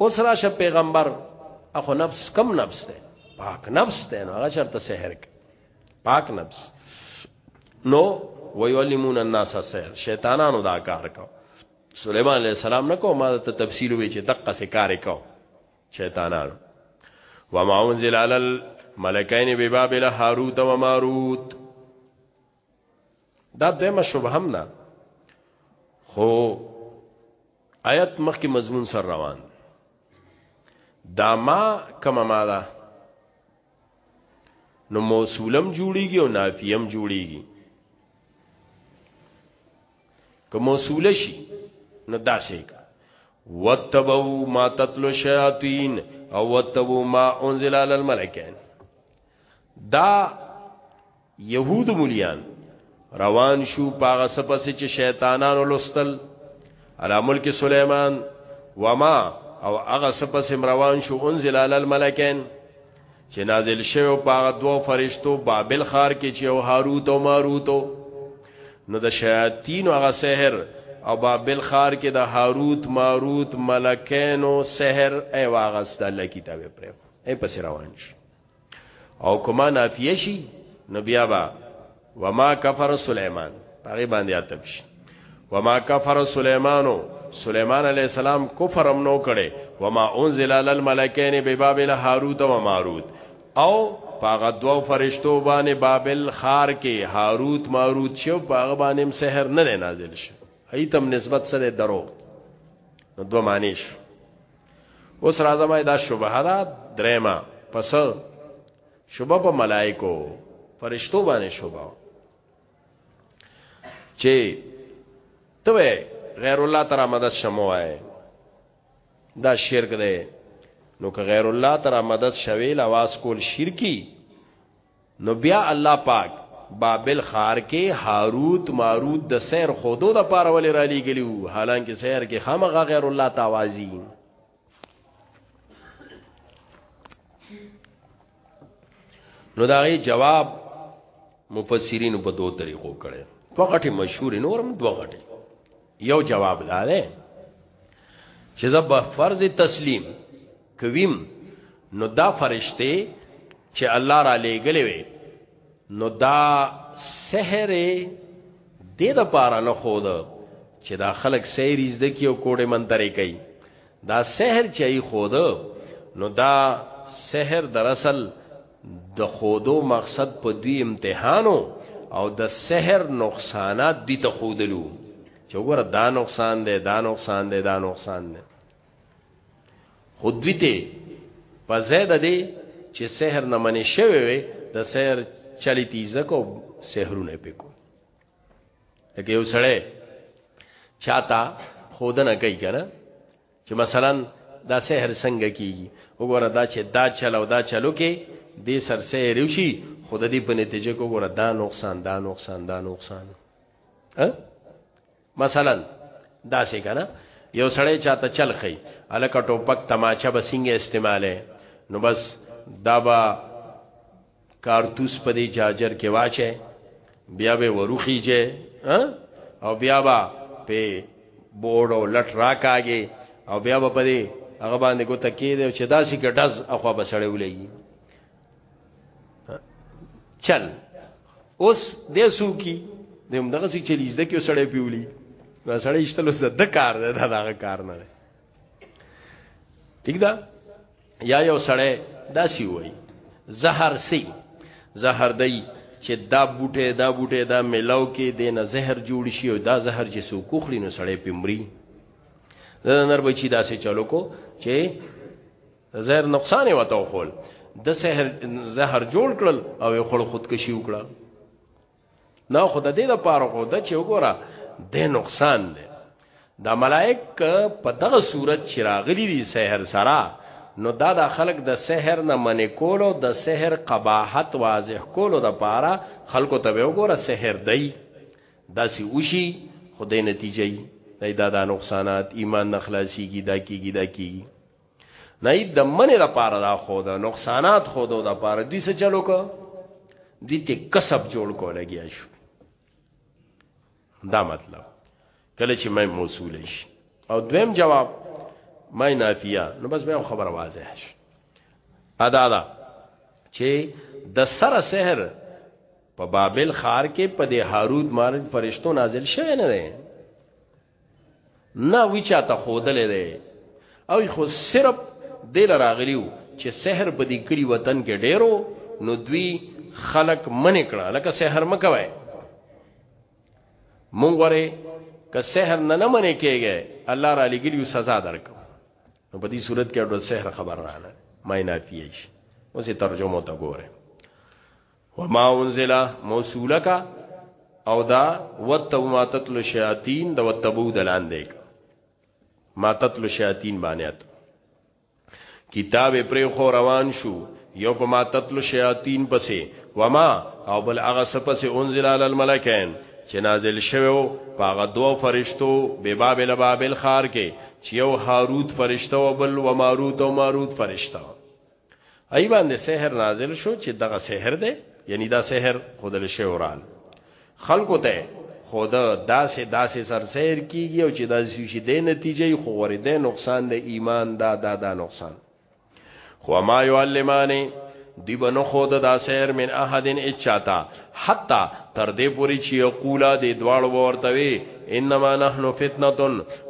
اوس راشه پیغمبر اخو نفس کم نفس ده پاک نفس ده نو هغه چرته سحر کې پاک نفس نو ويعلمون الناس سحر شیطانانو دا کار کو سليمان عليه السلام نه کو ما ته تفصیل وی چې دقه سه کار کو شیطانانو وما انزل على الملكين ببابل هاروت وماروت دا دیمه شبهه هم ده خو آیت مخکې مضمون سر روان دا ما کما ما ده نو موصولم جوړیږي او نافیم جوړیږي که موصوله شي نو داسې کا وتبو ما تتلو الشیاطین او وتبو ما انزل علی الملائکه دا یهود مليان روان شو پاغه سپسې چې شیطانانو لستل علی ملک سلیمان وما او هغه سپسې روان شو انزل علی الملکین چې نازل شوی پاغه دوه فرشتو بابل خار کې چې او هاروت او ماروت نو د شیاطین هغه سحر او بابل خار کې د هاروت ماروت ملکینو سحر ای واغسته لکیتابه پرې ای پس روان شو او کما نافیه شي نو بیا با وما کفر سليمان هغه باندې عتب شي وما کفر سليمانو سليمان عليه السلام کفر هم نو کړي وما انزل على الملائکین ببابل هاروت و ماروت او پاغه دو فرشتو باندې بابل خار کې هاروت ماروت شو پاغه باندې هم سحر نه نازل شو ایتم نسبت سره درو نو دو معنی شو اوس راځم دا شبهه ده درېما پس شبهه په ملائکو فرشتو باندې شبهه چې ته غیر الله تعالی مدد شموای دا شرک دی نو که غیر الله تعالی مدد شویل आवाज کول شرکی نو بیا الله پاک بابل خار کې هاروت ماروت د سیر خودو د پاره ولې را لېګلیو حالانکه سیر کې خامغه غیر الله تاوازی نو دا غي جواب مفسرین په دوه طریقو کړي دوه غټي مشهور نورم دوه غټي یو جواب دا ده چې زب فرض تسلیم کویم نو دا فرشته چې الله را لېګلې وي نو دا سحر دې د پاره نه خود چې دا خلک سحر یې زده کیو کوډه منترې کوي دا سحر چې یې خود نو دا سحر در اصل د خودو مقصد په دوی امتحانو او د سحر نقصانات دي ته خودلو چې وګوره دا نقصان دی دا نقصان دی دا نقصان دی خود دوی ته په زید دی چې سحر نه منې شوی وي د سحر چلی تیزه کو سحرونه پکو لکه یو سړی چاته خودنه کوي کنه چې مثلا دا سحر څنګه کیږي وګوره دا چې دا چلو دا چلو کې دې سر سحر وشي خود دې په نتیجه کې وګوره دا نقصان دا نقصان دا نقصان ها مثلا دا سه کنه یو سړی چاته چل خي الکه ټوپک تماچا به څنګه استعماله نو بس دا با کارتوس په دې جاجر کې واچي بیا به وروخیږي او بیا با په بورډو لټ راکاږي او بیا به په دې هغه باندې ګوته کېده چې داسې کې ډز اخوا بسړې ولګي چل اوس د سوکی د هم دغه سي چلیز د کې سړې پیولي نو سړې اشتل اوس د کار ده دا دغه کار نه ده ٹھیک ده یا یو سړې دا سی وای زهر سی زهر دی چې دا بوټه دا بوټه دا ملاو کې دینه زهر جوړ شي او دا زهر چې سو کوخلی نو سړې پمري دا نر بچی دا سه چلو کو چې زهر نقصان وته خول د سحر زهر جوړ کړل او یې خړ خودکشي وکړه نه خو د دې لپاره خو د چې وګوره د نقصان دی دا ملائک په دغه صورت چې راغلي دي سحر سره نو دا د خلق د سحر نه منې کولو د سحر قباحت واضح کولو د پاره خلکو ته وګوره سحر دی داسې وشي خدای نتیجه ای دا دا نقصانات ایمان نخلاصيږي دا کیږي دا کیږي نه د منې د پاره دا خو د نقصانات خو د پاره دوی څه چلو کو دي ته کسب جوړ کو لګیا شو دا مطلب کله چې مې موصول شي او دویم جواب مې نافیه نو بس به خبر واضح شي ادا دا چې د سره سحر په بابل خار کې په د هاروت مارد فرشتو نازل شوه نه دی نه وی چاته خودلې ده او خو صرف دل راغلیو چې سحر په دې کلی وطن کې ډیرو نو دوی خلق من کړه لکه سحر مکوي مونږ وره که سحر نه نه منې کېږي الله را لګلیو سزا درک نو په دې صورت کې ډول سحر خبر رااله ماینات پیش اوسې ترجمه ته ګوره وما انزل موصوله کا او دا وتو ما تتل شیاطین د وتبو دلان دی ما تتل شیاطین باندې کتاب پر خو روان شو یو په ما تتل شیاطین پسې وما او بل هغه سپسې انزل علی الملائکین چې نازل شوو پاغه دو فرشتو به بابل بابل خار کې چې یو هاروت فرشتو او بل و ماروت او ماروت فرشتو ای باندې سحر نازل شو چې دغه سحر دی یعنی دا سحر خودل شی ورال خلکو ته خدا داسې داسې سرسیر کیږي او چې داسې شي د نتیجې خو ورې د نقصان د ایمان دا دا دا نقصان خو ما يعلمانه دی بنو خود دا سیر من احدن اچاتا حتا تر دې پوری چې یقولا دې دواړ ورته وي انما نحنو فتنه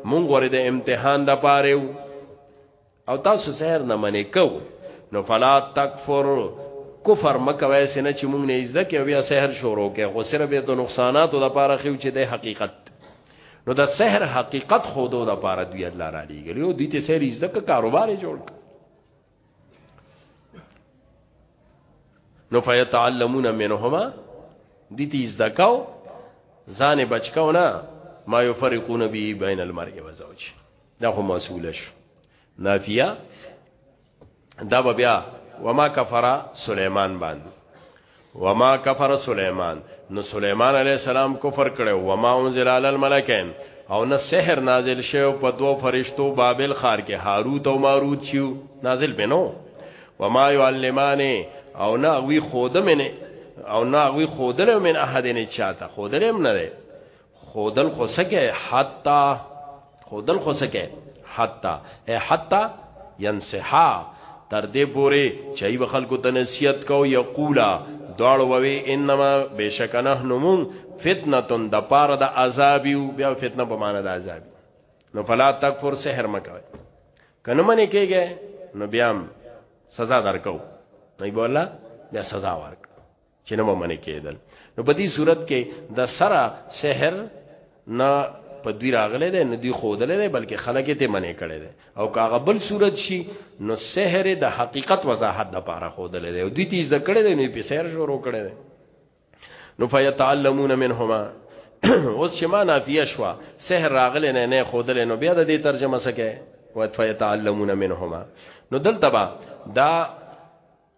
مونږ ورې د امتحان د پاره او تاسو سحر نه منې کو نو فلا تکفر کفر مکوي سینه چې مونږ نه عزت کې بیا سحر شروع کې خو سره به د نقصاناتو د پاره خو چې د حقیقت نو د سحر حقیقت خودو د پاره دی الله را لېګل یو دې ته سحر عزت کا کاروبار جوړ نو فیتعلمون منهما دې ته عزت کاو ځان بچکاو نه ما یفرقون به بین المرء و زوجه دا خو موصوله شو نافیه دا به بیا وما کفر سلیمان باندې وما کفر سلیمان نو سلیمان علیہ السلام کفر کړو وما انزل علی الملائکین او نه سحر نازل شو په دوو فرشتو بابل خار کې هاروت او ماروت شو نازل بنو وما يعلمانه او نه وی خود منه او نه وی خودل من احدن چاته خودل هم نه خودل خو سکه حتا خودل خو سکه حتا اے حتا ينسحا تر دې پوري چې ای خلکو ته نصیحت کو یقولا دواړو وی انما بشکنه نمون فتنه د پاره د عذاب یو بیا فتنه په معنا د عذاب نو فلا تکفر سحر مکوي کنه منی کېږي نو بیا سزا درکو نه بولا بیا سزا ورک چې نه ممنه کېدل نو په دې صورت کې د سره سحر نه په دوی راغله ده نه دوی خودلې ده بلکې خلک ته منې کړي ده او کاغه بل صورت شي نو سحر د حقیقت وضاحت د پاره خودلې ده او دوی تی ذکر ده نو په سحر شروع کړي ده نو فیتعلمون منهما اوس چې ما نافیه شوا سحر راغله نه نه خودلې نو بیا د دې ترجمه سکه و فیتعلمون منهما نو دلته با دا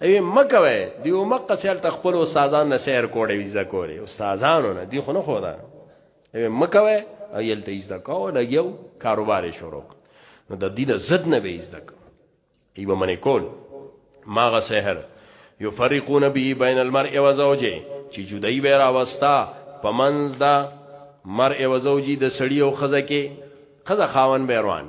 ای مکوي دی او مکه سیل تخپل استادان نه سیر کوړې ویزه کوړې استادانو نه دی خو نه خو دا ای مکوي ایل ته ایزه کو نه یو کاروبار شروع نو د دې د زد نه به ایزه کو ای به منې کول ماغه سحر یفرقون به بین المرء و زوجه چې جدای به راوستا پمنځ دا مرء و زوجی د سړی او خزه کې خزه خاون به روان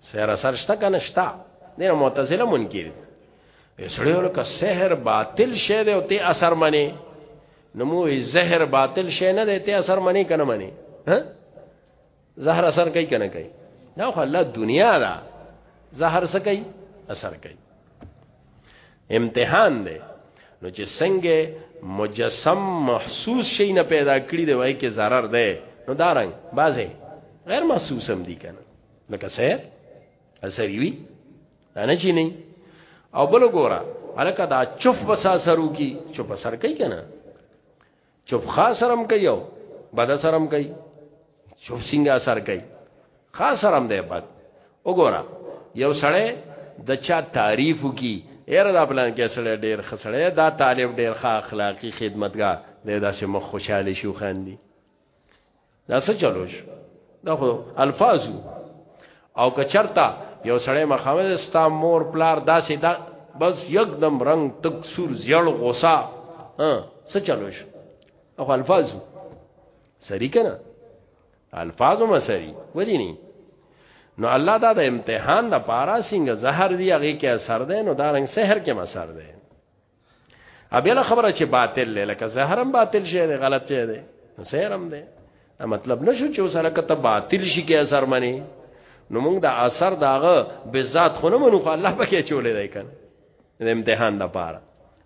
سحر اثر شته کنه شته دغه معتزله منکر دي سړی ورکه سحر باطل شه دی او ته اثر منی نو مو زهر باطل شه نه دی ته اثر منی کنه منی ها زهر اثر کوي کنه کوي دا خو الله دنیا دا زهر څه کوي اثر کوي امتحان دی نو چې څنګه مجسم محسوس شي نه پیدا کړی دی وای کې zarar دی نو دارنګ بازه غیر محسوس هم دی کنه لکه سیر اثر وی نه چی نه او بل ګورا الکه دا چف بسا سرو کی چپ سر کوي کنه چوب خاص سرم کوي او بد سرم کوي چوب څنګه اثر کوي خاص سرم دی بد وګوره یو سړی د چا تعریف کی ایر دا پلان کې سړی ډیر خسړی دا طالب ډیر ښه اخلاقی خدمتګار دی دا سه مخ خوشاله شو خاندي دا څه چلو شو دا خو الفاظو او که چرتا یو سړی مخامه ستا مور پلار داسې دا بس یکدم رنگ تک سور زیړ غوسه ها څه چلو شو او الفاظو سری کنه الفاظو مسری ولی نه نو الله دا د امتحان د پارا څنګه زهر دی هغه کې اثر ده نو دا رنګ سحر کې مسر ده ابل خبره چې باطل له لکه زهرم باطل شي دی غلط شي دی سهرم دی دا مطلب نشو چې وسره کته باطل شي کې اثر منی نو موږ د اثر داغه به ذات خو نه منو خو الله پکې چولې دی کنه د امتحان د پاره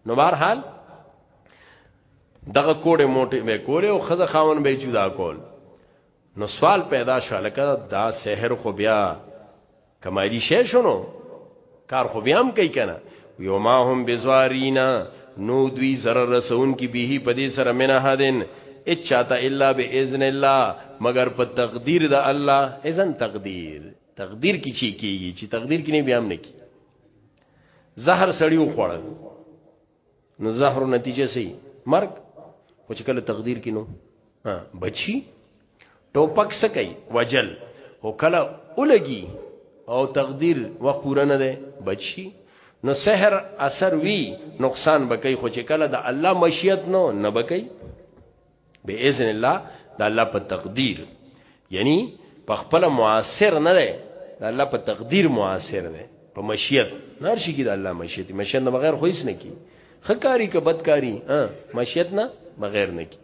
نو بهر حال دغه کوډه موټي به کوله او خزه خاون به جدا کول نو سوال پیدا شو لکه دا سحر خو بیا کمالی شې شنو کار خو بیا هم کوي کنه یو ما هم بزوارینا نو دوی زر رسون کی به په دې سره منه هدن اچاته الا باذن الله مگر په تقدیر د الله اذن تقدیر تقدیر کی چی کیږي چې تقدیر کې نه بیا هم نه کی زهر سړیو خوړل نو زهر نتیجه سي مرګ خو چې کله تقدیر کینو ها بچي ټوپک سکي وجل هو کله ولګي او تقدیر وخت پوره نه ده بچي نو سحر اثر وی نقصان بکئی خو چې کله د الله مشیت نو نه بکئی باذن الله د الله په تقدیر یعنی په خپل معاصر نه دی د الله په تقدیر معاصر دی په مشیت نار شي کې د الله مشیت مشیت نه بغیر خو هیڅ نه کی خکاری که بدکاری ها مشیت نه بغیر نه کی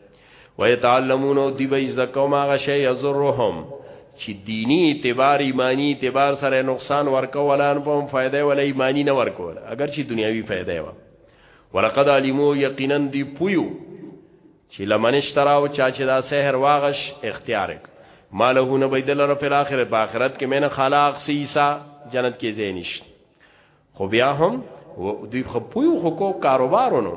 ويتعلمون او دی بیز د کوم هغه شی یزرهم چې دینی اعتبار ایمانی اعتبار سره نقصان ورکو ولا ان په فائدې ولا ایمانی نه ورکو اگر چې دنیوي فائدې و ولقد علمو یقینا دی پویو چې لمنش تراو چا چې دا سحر واغش اختیارک مالهو نه بيدل رب الاخره په اخرت کې مینه خلاق سیسا جنت کې زینش خو بیا هم دوی خپوی خو کو کاروبارونو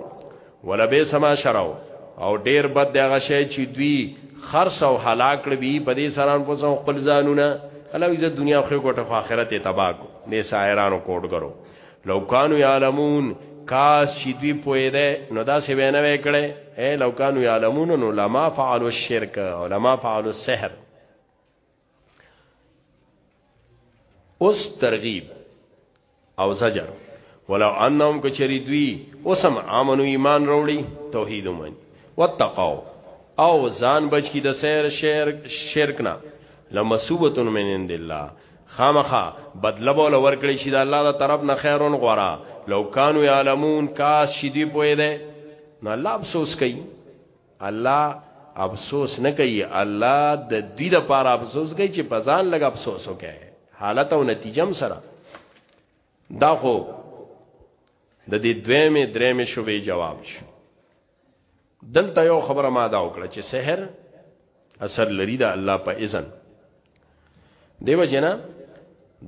ولا به سما شراو او ډیر بد دغه شی چې دوی خرص او هلاک کړ بي په دې سران په څو خپل ځانونه الله عزت دنیا خو کوټه خو آخرت تباہ کو نه سایرانو کوټګرو لو کانو یعلمون کاش چې دوی پوهې ده نو دا سی وینه وکړي اے لو کانو یعلمون نو لما فعلوا الشرک او لما فعلوا السحر اوس ترغیب او زجر ولو انهم کچری دوی اوسم امنو ایمان وروړي توحید ومن واتقوا او ځان بچ کی د سیر شرک شرک نه لمسوبتن من عند الله خامخا بدله بوله ورکړی شي د الله د طرف نه خیرون غورا لو کانو یعلمون کاش شي دی پوی دی نو الله افسوس کوي الله افسوس نه کوي الله د دوی د پاره افسوس کوي چې پزان لګ افسوس وکړي حالت او نتیجم سره دا خو د دې دویمه درېمه شوبې جواب شو دلته یو خبره ما دا وکړه چې سحر اثر لري دا الله په اذن دیو جنا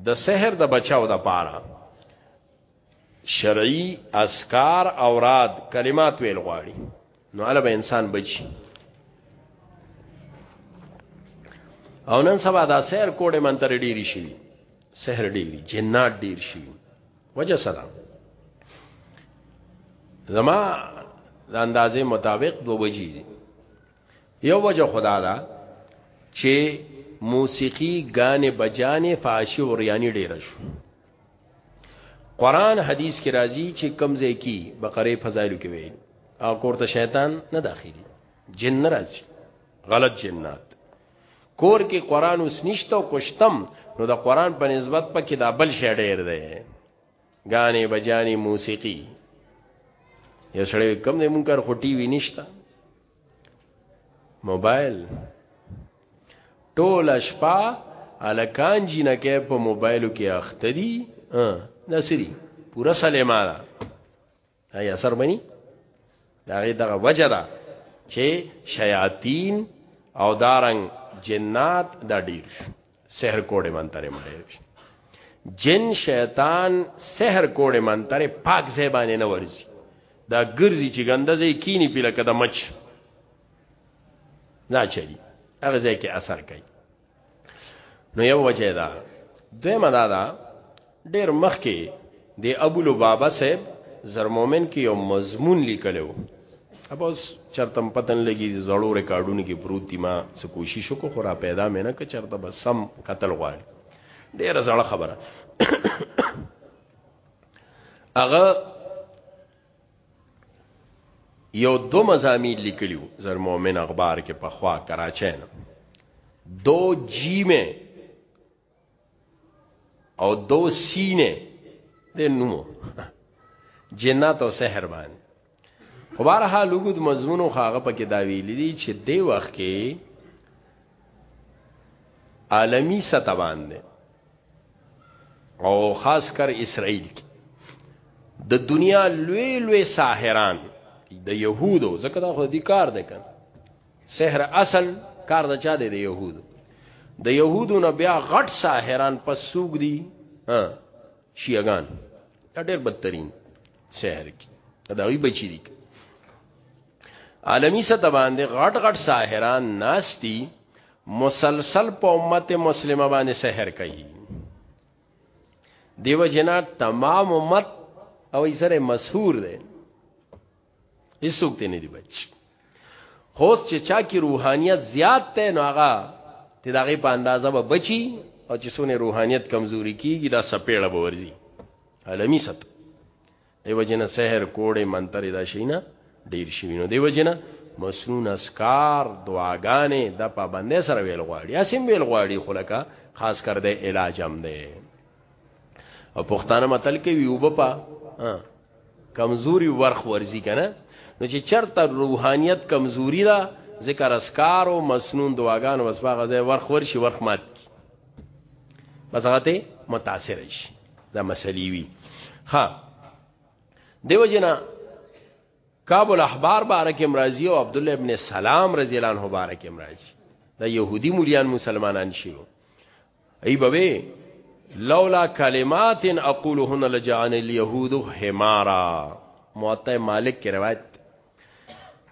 د سحر د بچاو د پاره شرعي اسکار اوراد کلمات ویل غواړي نو علاوه به انسان بچي او نن سبا دا سحر کوډه منتر ډیری شي سحر ډیری جنات ډیر شي وجه سره زما د اندازې مطابق دو وجې دي یو وجه خدا دا چې موسیقي غانې بجانې فاشي او ریانی ډیر شو قران حدیث کې راځي چې کمزې کی بقره فضایلو کې وي او کوړه شیطان نه داخلي جن نه راځي غلط جنات کور کې قران اوس نشته او کوشتم نو د قران په نسبت په کې دا بل شی ډیر دی غانې بجانې موسیقي یو سړی کم نه مونږ کار خو ټي وي نشته موبایل ټول شپه الکان جنکه په موبایلو کې اخته دي نسری پورا سلیمانه هي اثر بني دا غي دغه وجه ده چې شیاطین او دارنګ جنات دا ډیر سحر کوډه منتره مډیر جن شیطان سحر کوډه منتره پاک زبانه نه ورزي دا ګرځي چې ګندځي کینی پیله کده مچ نه چلی هغه ځای کې اثر کوي نو یو وجه دا دوی مدا دا ډیر مخ کې د ابو لبابا صاحب زرمومن کې یو مضمون لیکلو اب اوس چرتم پتن لګي زړو ریکارډونو کې پروت دي ما څه کوشش وکړو خو را پیدا مې نه ک چرته بس سم قتل غواړي ډیره زړه خبره هغه یو دو مزامین لیکلیو زر مومن اخبار کې په خوا کراچۍ نه دو جی میں او دو سینے د نومو جنات او سحر باندې خو بهر حال وګد مضمون خو هغه پکې دا ویل دي چې دی وخت کې عالمی سطح باندې او خاص کر اسرائیل کې د دنیا لوی لوی ساحران د يهودو ځکه دا خو دې کار دی کنه سحر اصل کار د چا دی د يهودو د يهودو نه بیا غټ ساحران پس سوق دي ها شیعاګان دا ډېر بدترین سحر کی دا وی بچی دي عالمی سطح باندې غټ غټ ساحران ناشتي مسلسل په امت مسلمه باندې سحر کوي دیو جنا تمام امت او یې سره مشهور دی هیڅوک ته نه دی بچ خوست چې چا کې روحانيت زیات ته نو هغه ته دغه په اندازه به بچي او چې سونه روحانيت کمزوري کیږي دا سپېړه به ورزي عالمي ست دی وجه نه سحر کوړې منترې دا شي نه ډیر شوی نو دی وجه نه مسنون اسکار دعاګانې د پابندې سره ویل غواړي اسیم ویل غواړي خلکا خاص کر د علاج هم دی او پښتانه متل کې وی وبپا کمزوري ورخ ورزي کنه نو چې چرته روحانيت کمزوري ده ذکر اسکار او مسنون دعاګان وسبا غزه ورخ ورشي ورخ مات کی بس هغه ته متاثر شي دا مسلې وي ها دیو جنا کعب الاحبار بارک امراضی او عبد الله ابن سلام رضی الله عنه بارک امراضی دا يهودي مليان مسلمانان شيو ای بوي لولا کلمات اقولهن لجعن اليهود حمارا موطئ مالک کی روایت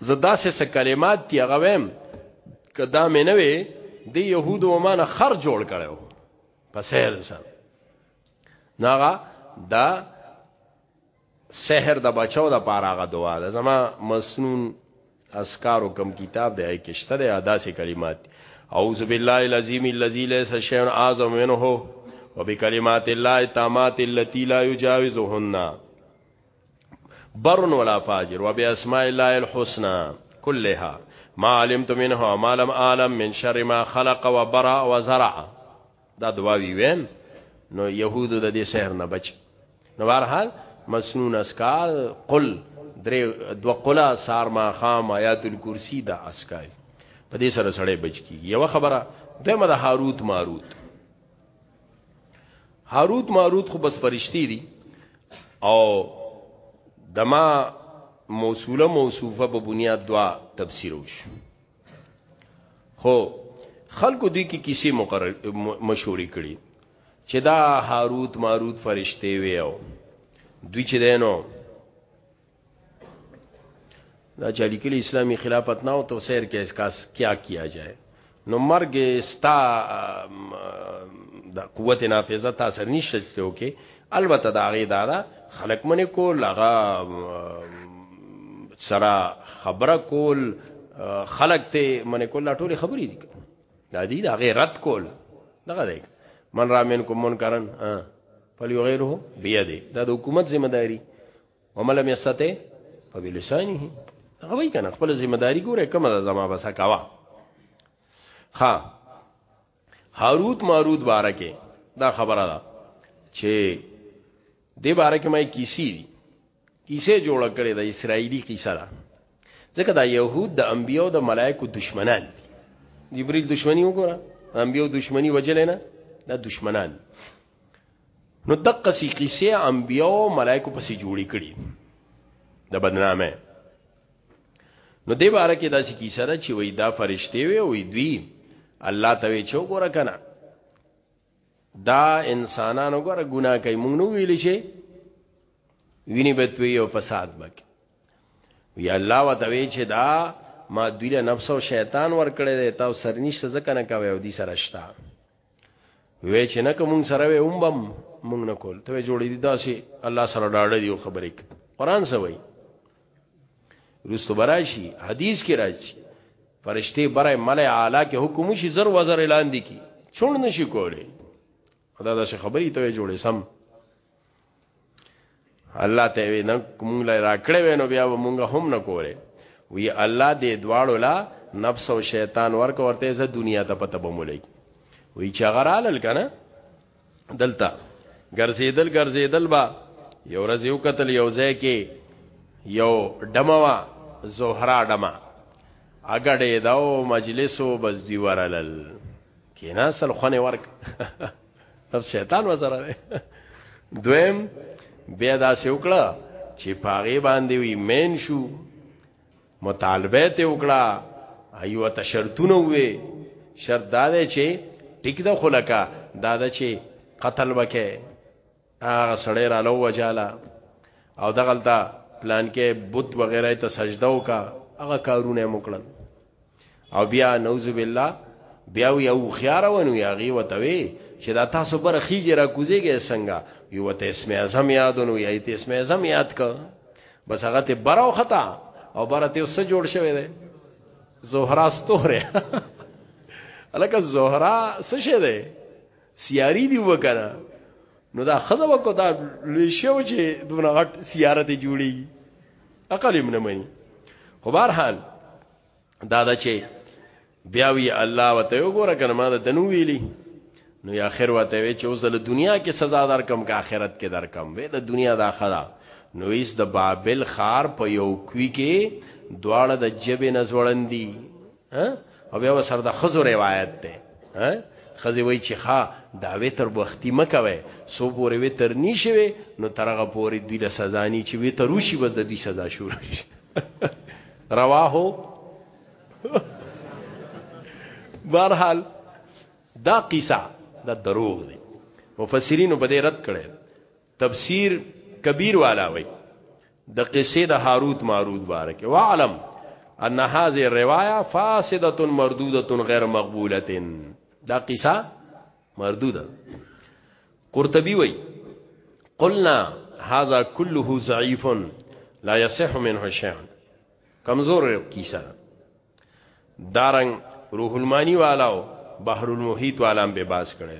زدا سے کلمات تی غویم کدا مې نه وي د يهودو معنی خر جوړ کړو په سحر سره ناغه دا سحر د بچو د پاراغه دعا ده زما مسنون اسکارو کم کتاب دی کشته دی ادا سي کلمات اعوذ بالله العظیم الذی ليس شيء اعظم منه وبکلمات الله التامات التي لا يجاوزهن برن ولا فاجر وباسماء الله الحسنى كلها ما علمت منه وما لم اعلم من شر ما خلق وبرا وزرع دا دواوی ویم نو يهودو د دې سحر نه بچ نو بهرحال مسنون اسکال قل درې دو قلا سار ما خام آیات الکرسی دا اسکای په دې سره سړی بچ کی یو خبره دمه د هاروت ماروت هاروت ماروت خو بس فرشتي دي او دما موصوله موصوفه په بنیاد دوا تفسیر وشو خو خلکو دې کې کیسې مقرر مشورې کړي چې دا هاروت ماروت فرشته وي او دوی چې دینو دا چې لیکلي اسلامي خلافت نه او تو سیر کې اسکاس کیا کیا جائے نو مرګ ستا د قوت نافذه تاثیر نشته چې وکي البته دا غي دا, دا خلق منې کول هغه سره خبره کول خلق ته منې کول ټول خبرې دي دا دي دا غي رد کول دغه دی من را منکم منکرن فلیغیره بیده دا د حکومت ذمہ داری وملم یسته په لسانه هغه وی کنه خپل ذمہ داری ګوره کومه ده زما بس کاوه ها هاروت ماروت بارکه دا خبره ده چې د بارکه مې کیسی دي کیسه جوړ کړي د اسرایلی کیسه ده ځکه دا يهود د انبيو د ملائکو دشمنان دي جبريل دشمنی وګوره انبيو دشمنی وجل نه دا دشمنان نو دقه سی قصه انبیاء او ملائکه پسې جوړی کړي د بدنامه نو دې باره کې داسې کیسه ده چې وای دا فرشته وي او دوی الله ته وی چو ګور کنه دا انسانانو ګور ګناه کوي مونږ نو ویل شي ویني بتوي او فساد بک وی الله وتوي چې دا ما دوی له نفس او شیطان ور کړی دی تاسو سرنیش ځکه نه کوي او دې سره شته وې چې نه کوم سره وې اومبم مونږ نه کول ته جوړې دي داسې الله سره ډاړه دی خبرې قرآن سوي رسو براشي حدیث کې راځي فرشته برای ملای اعلی کې حکم شي زر وزر اعلان دي کی چون نشي کوله خدا دا څه خبرې ته جوړې سم الله ته وی نه کوم لا راکړې وینو بیا مونږ هم نه کوله وی الله دې دواړو لا نفس او شیطان ورک ورته زه دنیا ته پته بمولې وی چې غرالل کنه دلته ګرځیدل ګرځیدل با یو ورځ یو قتل یو ځای کې یو دموا زهرا دما اګړې داو مجلسو بس دی ورلل کینا سل خونه ورک بس شیطان وسره دی دویم بیا دا سې وکړه چې پاغه باندې وی مین شو مطالبه ته وکړه ایو ته شرطونه وې شرط دا دی چې ټیک د خلکا دا د چې قتل وکې هغه سړی را لو وجاله او دغلتا پلان کې بت وغیرہ ته سجده وکا هغه کارونه مکړل او بیا نوذ بالله بیا وی او خيار ونو یاغي وتوي چې دا تاسو بر خيجه را کوزيږي څنګه یو ته اسم اعظم یادونو یا ته اسم اعظم یاد ک بس هغه ته براو خطا او برته وسه جوړ شوی دی زهرا ستوره الکه زهرا څه شه دی سیاری دی وکړه نو دا خزه وکړه دا لوی شو چې دونه غټ سیاره دی جوړي عقل یې نه مانی خو بهر حال دا دا چې بیا وی الله وته وګوره کنه ما د دنو ویلی نو یا اخر وته وی چې اوس د دنیا کې سزا در کم که آخرت کې در کم وی د دنیا د اخره نو ایس د بابل خار په یو کوي کې دواړه د جبې نزوړندي او بیا وسر د خزو روایت ده خزی وای چې ښا دا وتر بوختی مکوي سو پورې وتر نشوي نو ترغه پورې دوی له سزا ني چې وتر وشي بس د دې سزا شروع شي رواه برحال دا قصه دا دروغ دی مفسرین په دې رد کړي تفسیر کبیر والا وای د قصې د هاروت ماروت باره کې وعلم ان هذه الروايه فاسده مردوده غیر مقبوله دا قصه مردوده قرطبي وای قلنا هذا كله ضعيف لا يصح منه شيء کمزور کیسه دارنګ روح المانی والاو بحر المحیط والام به باس کړي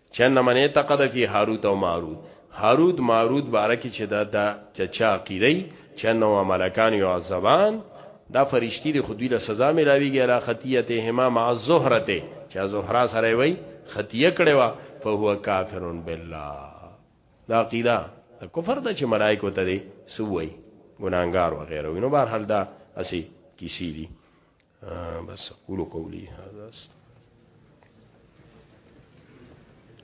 چه نه من اعتقد فی هاروت او ماروت هاروت ماروت باره کی چه دا دا چه چا عقیده چه انهما ملکان یعذبان دا فرشتی دی خودوی له سزا ملاویږي علا خطیتهما مع الزهرته چا زهرا سره وای خطیه کړي وا فهو کافر بالله دا عقیده دا کفر د چې ملائکه ته دی سووي ګناګار وغیره وینو بهر حال دا اسی کیسی دی بس اقول قولي هذا است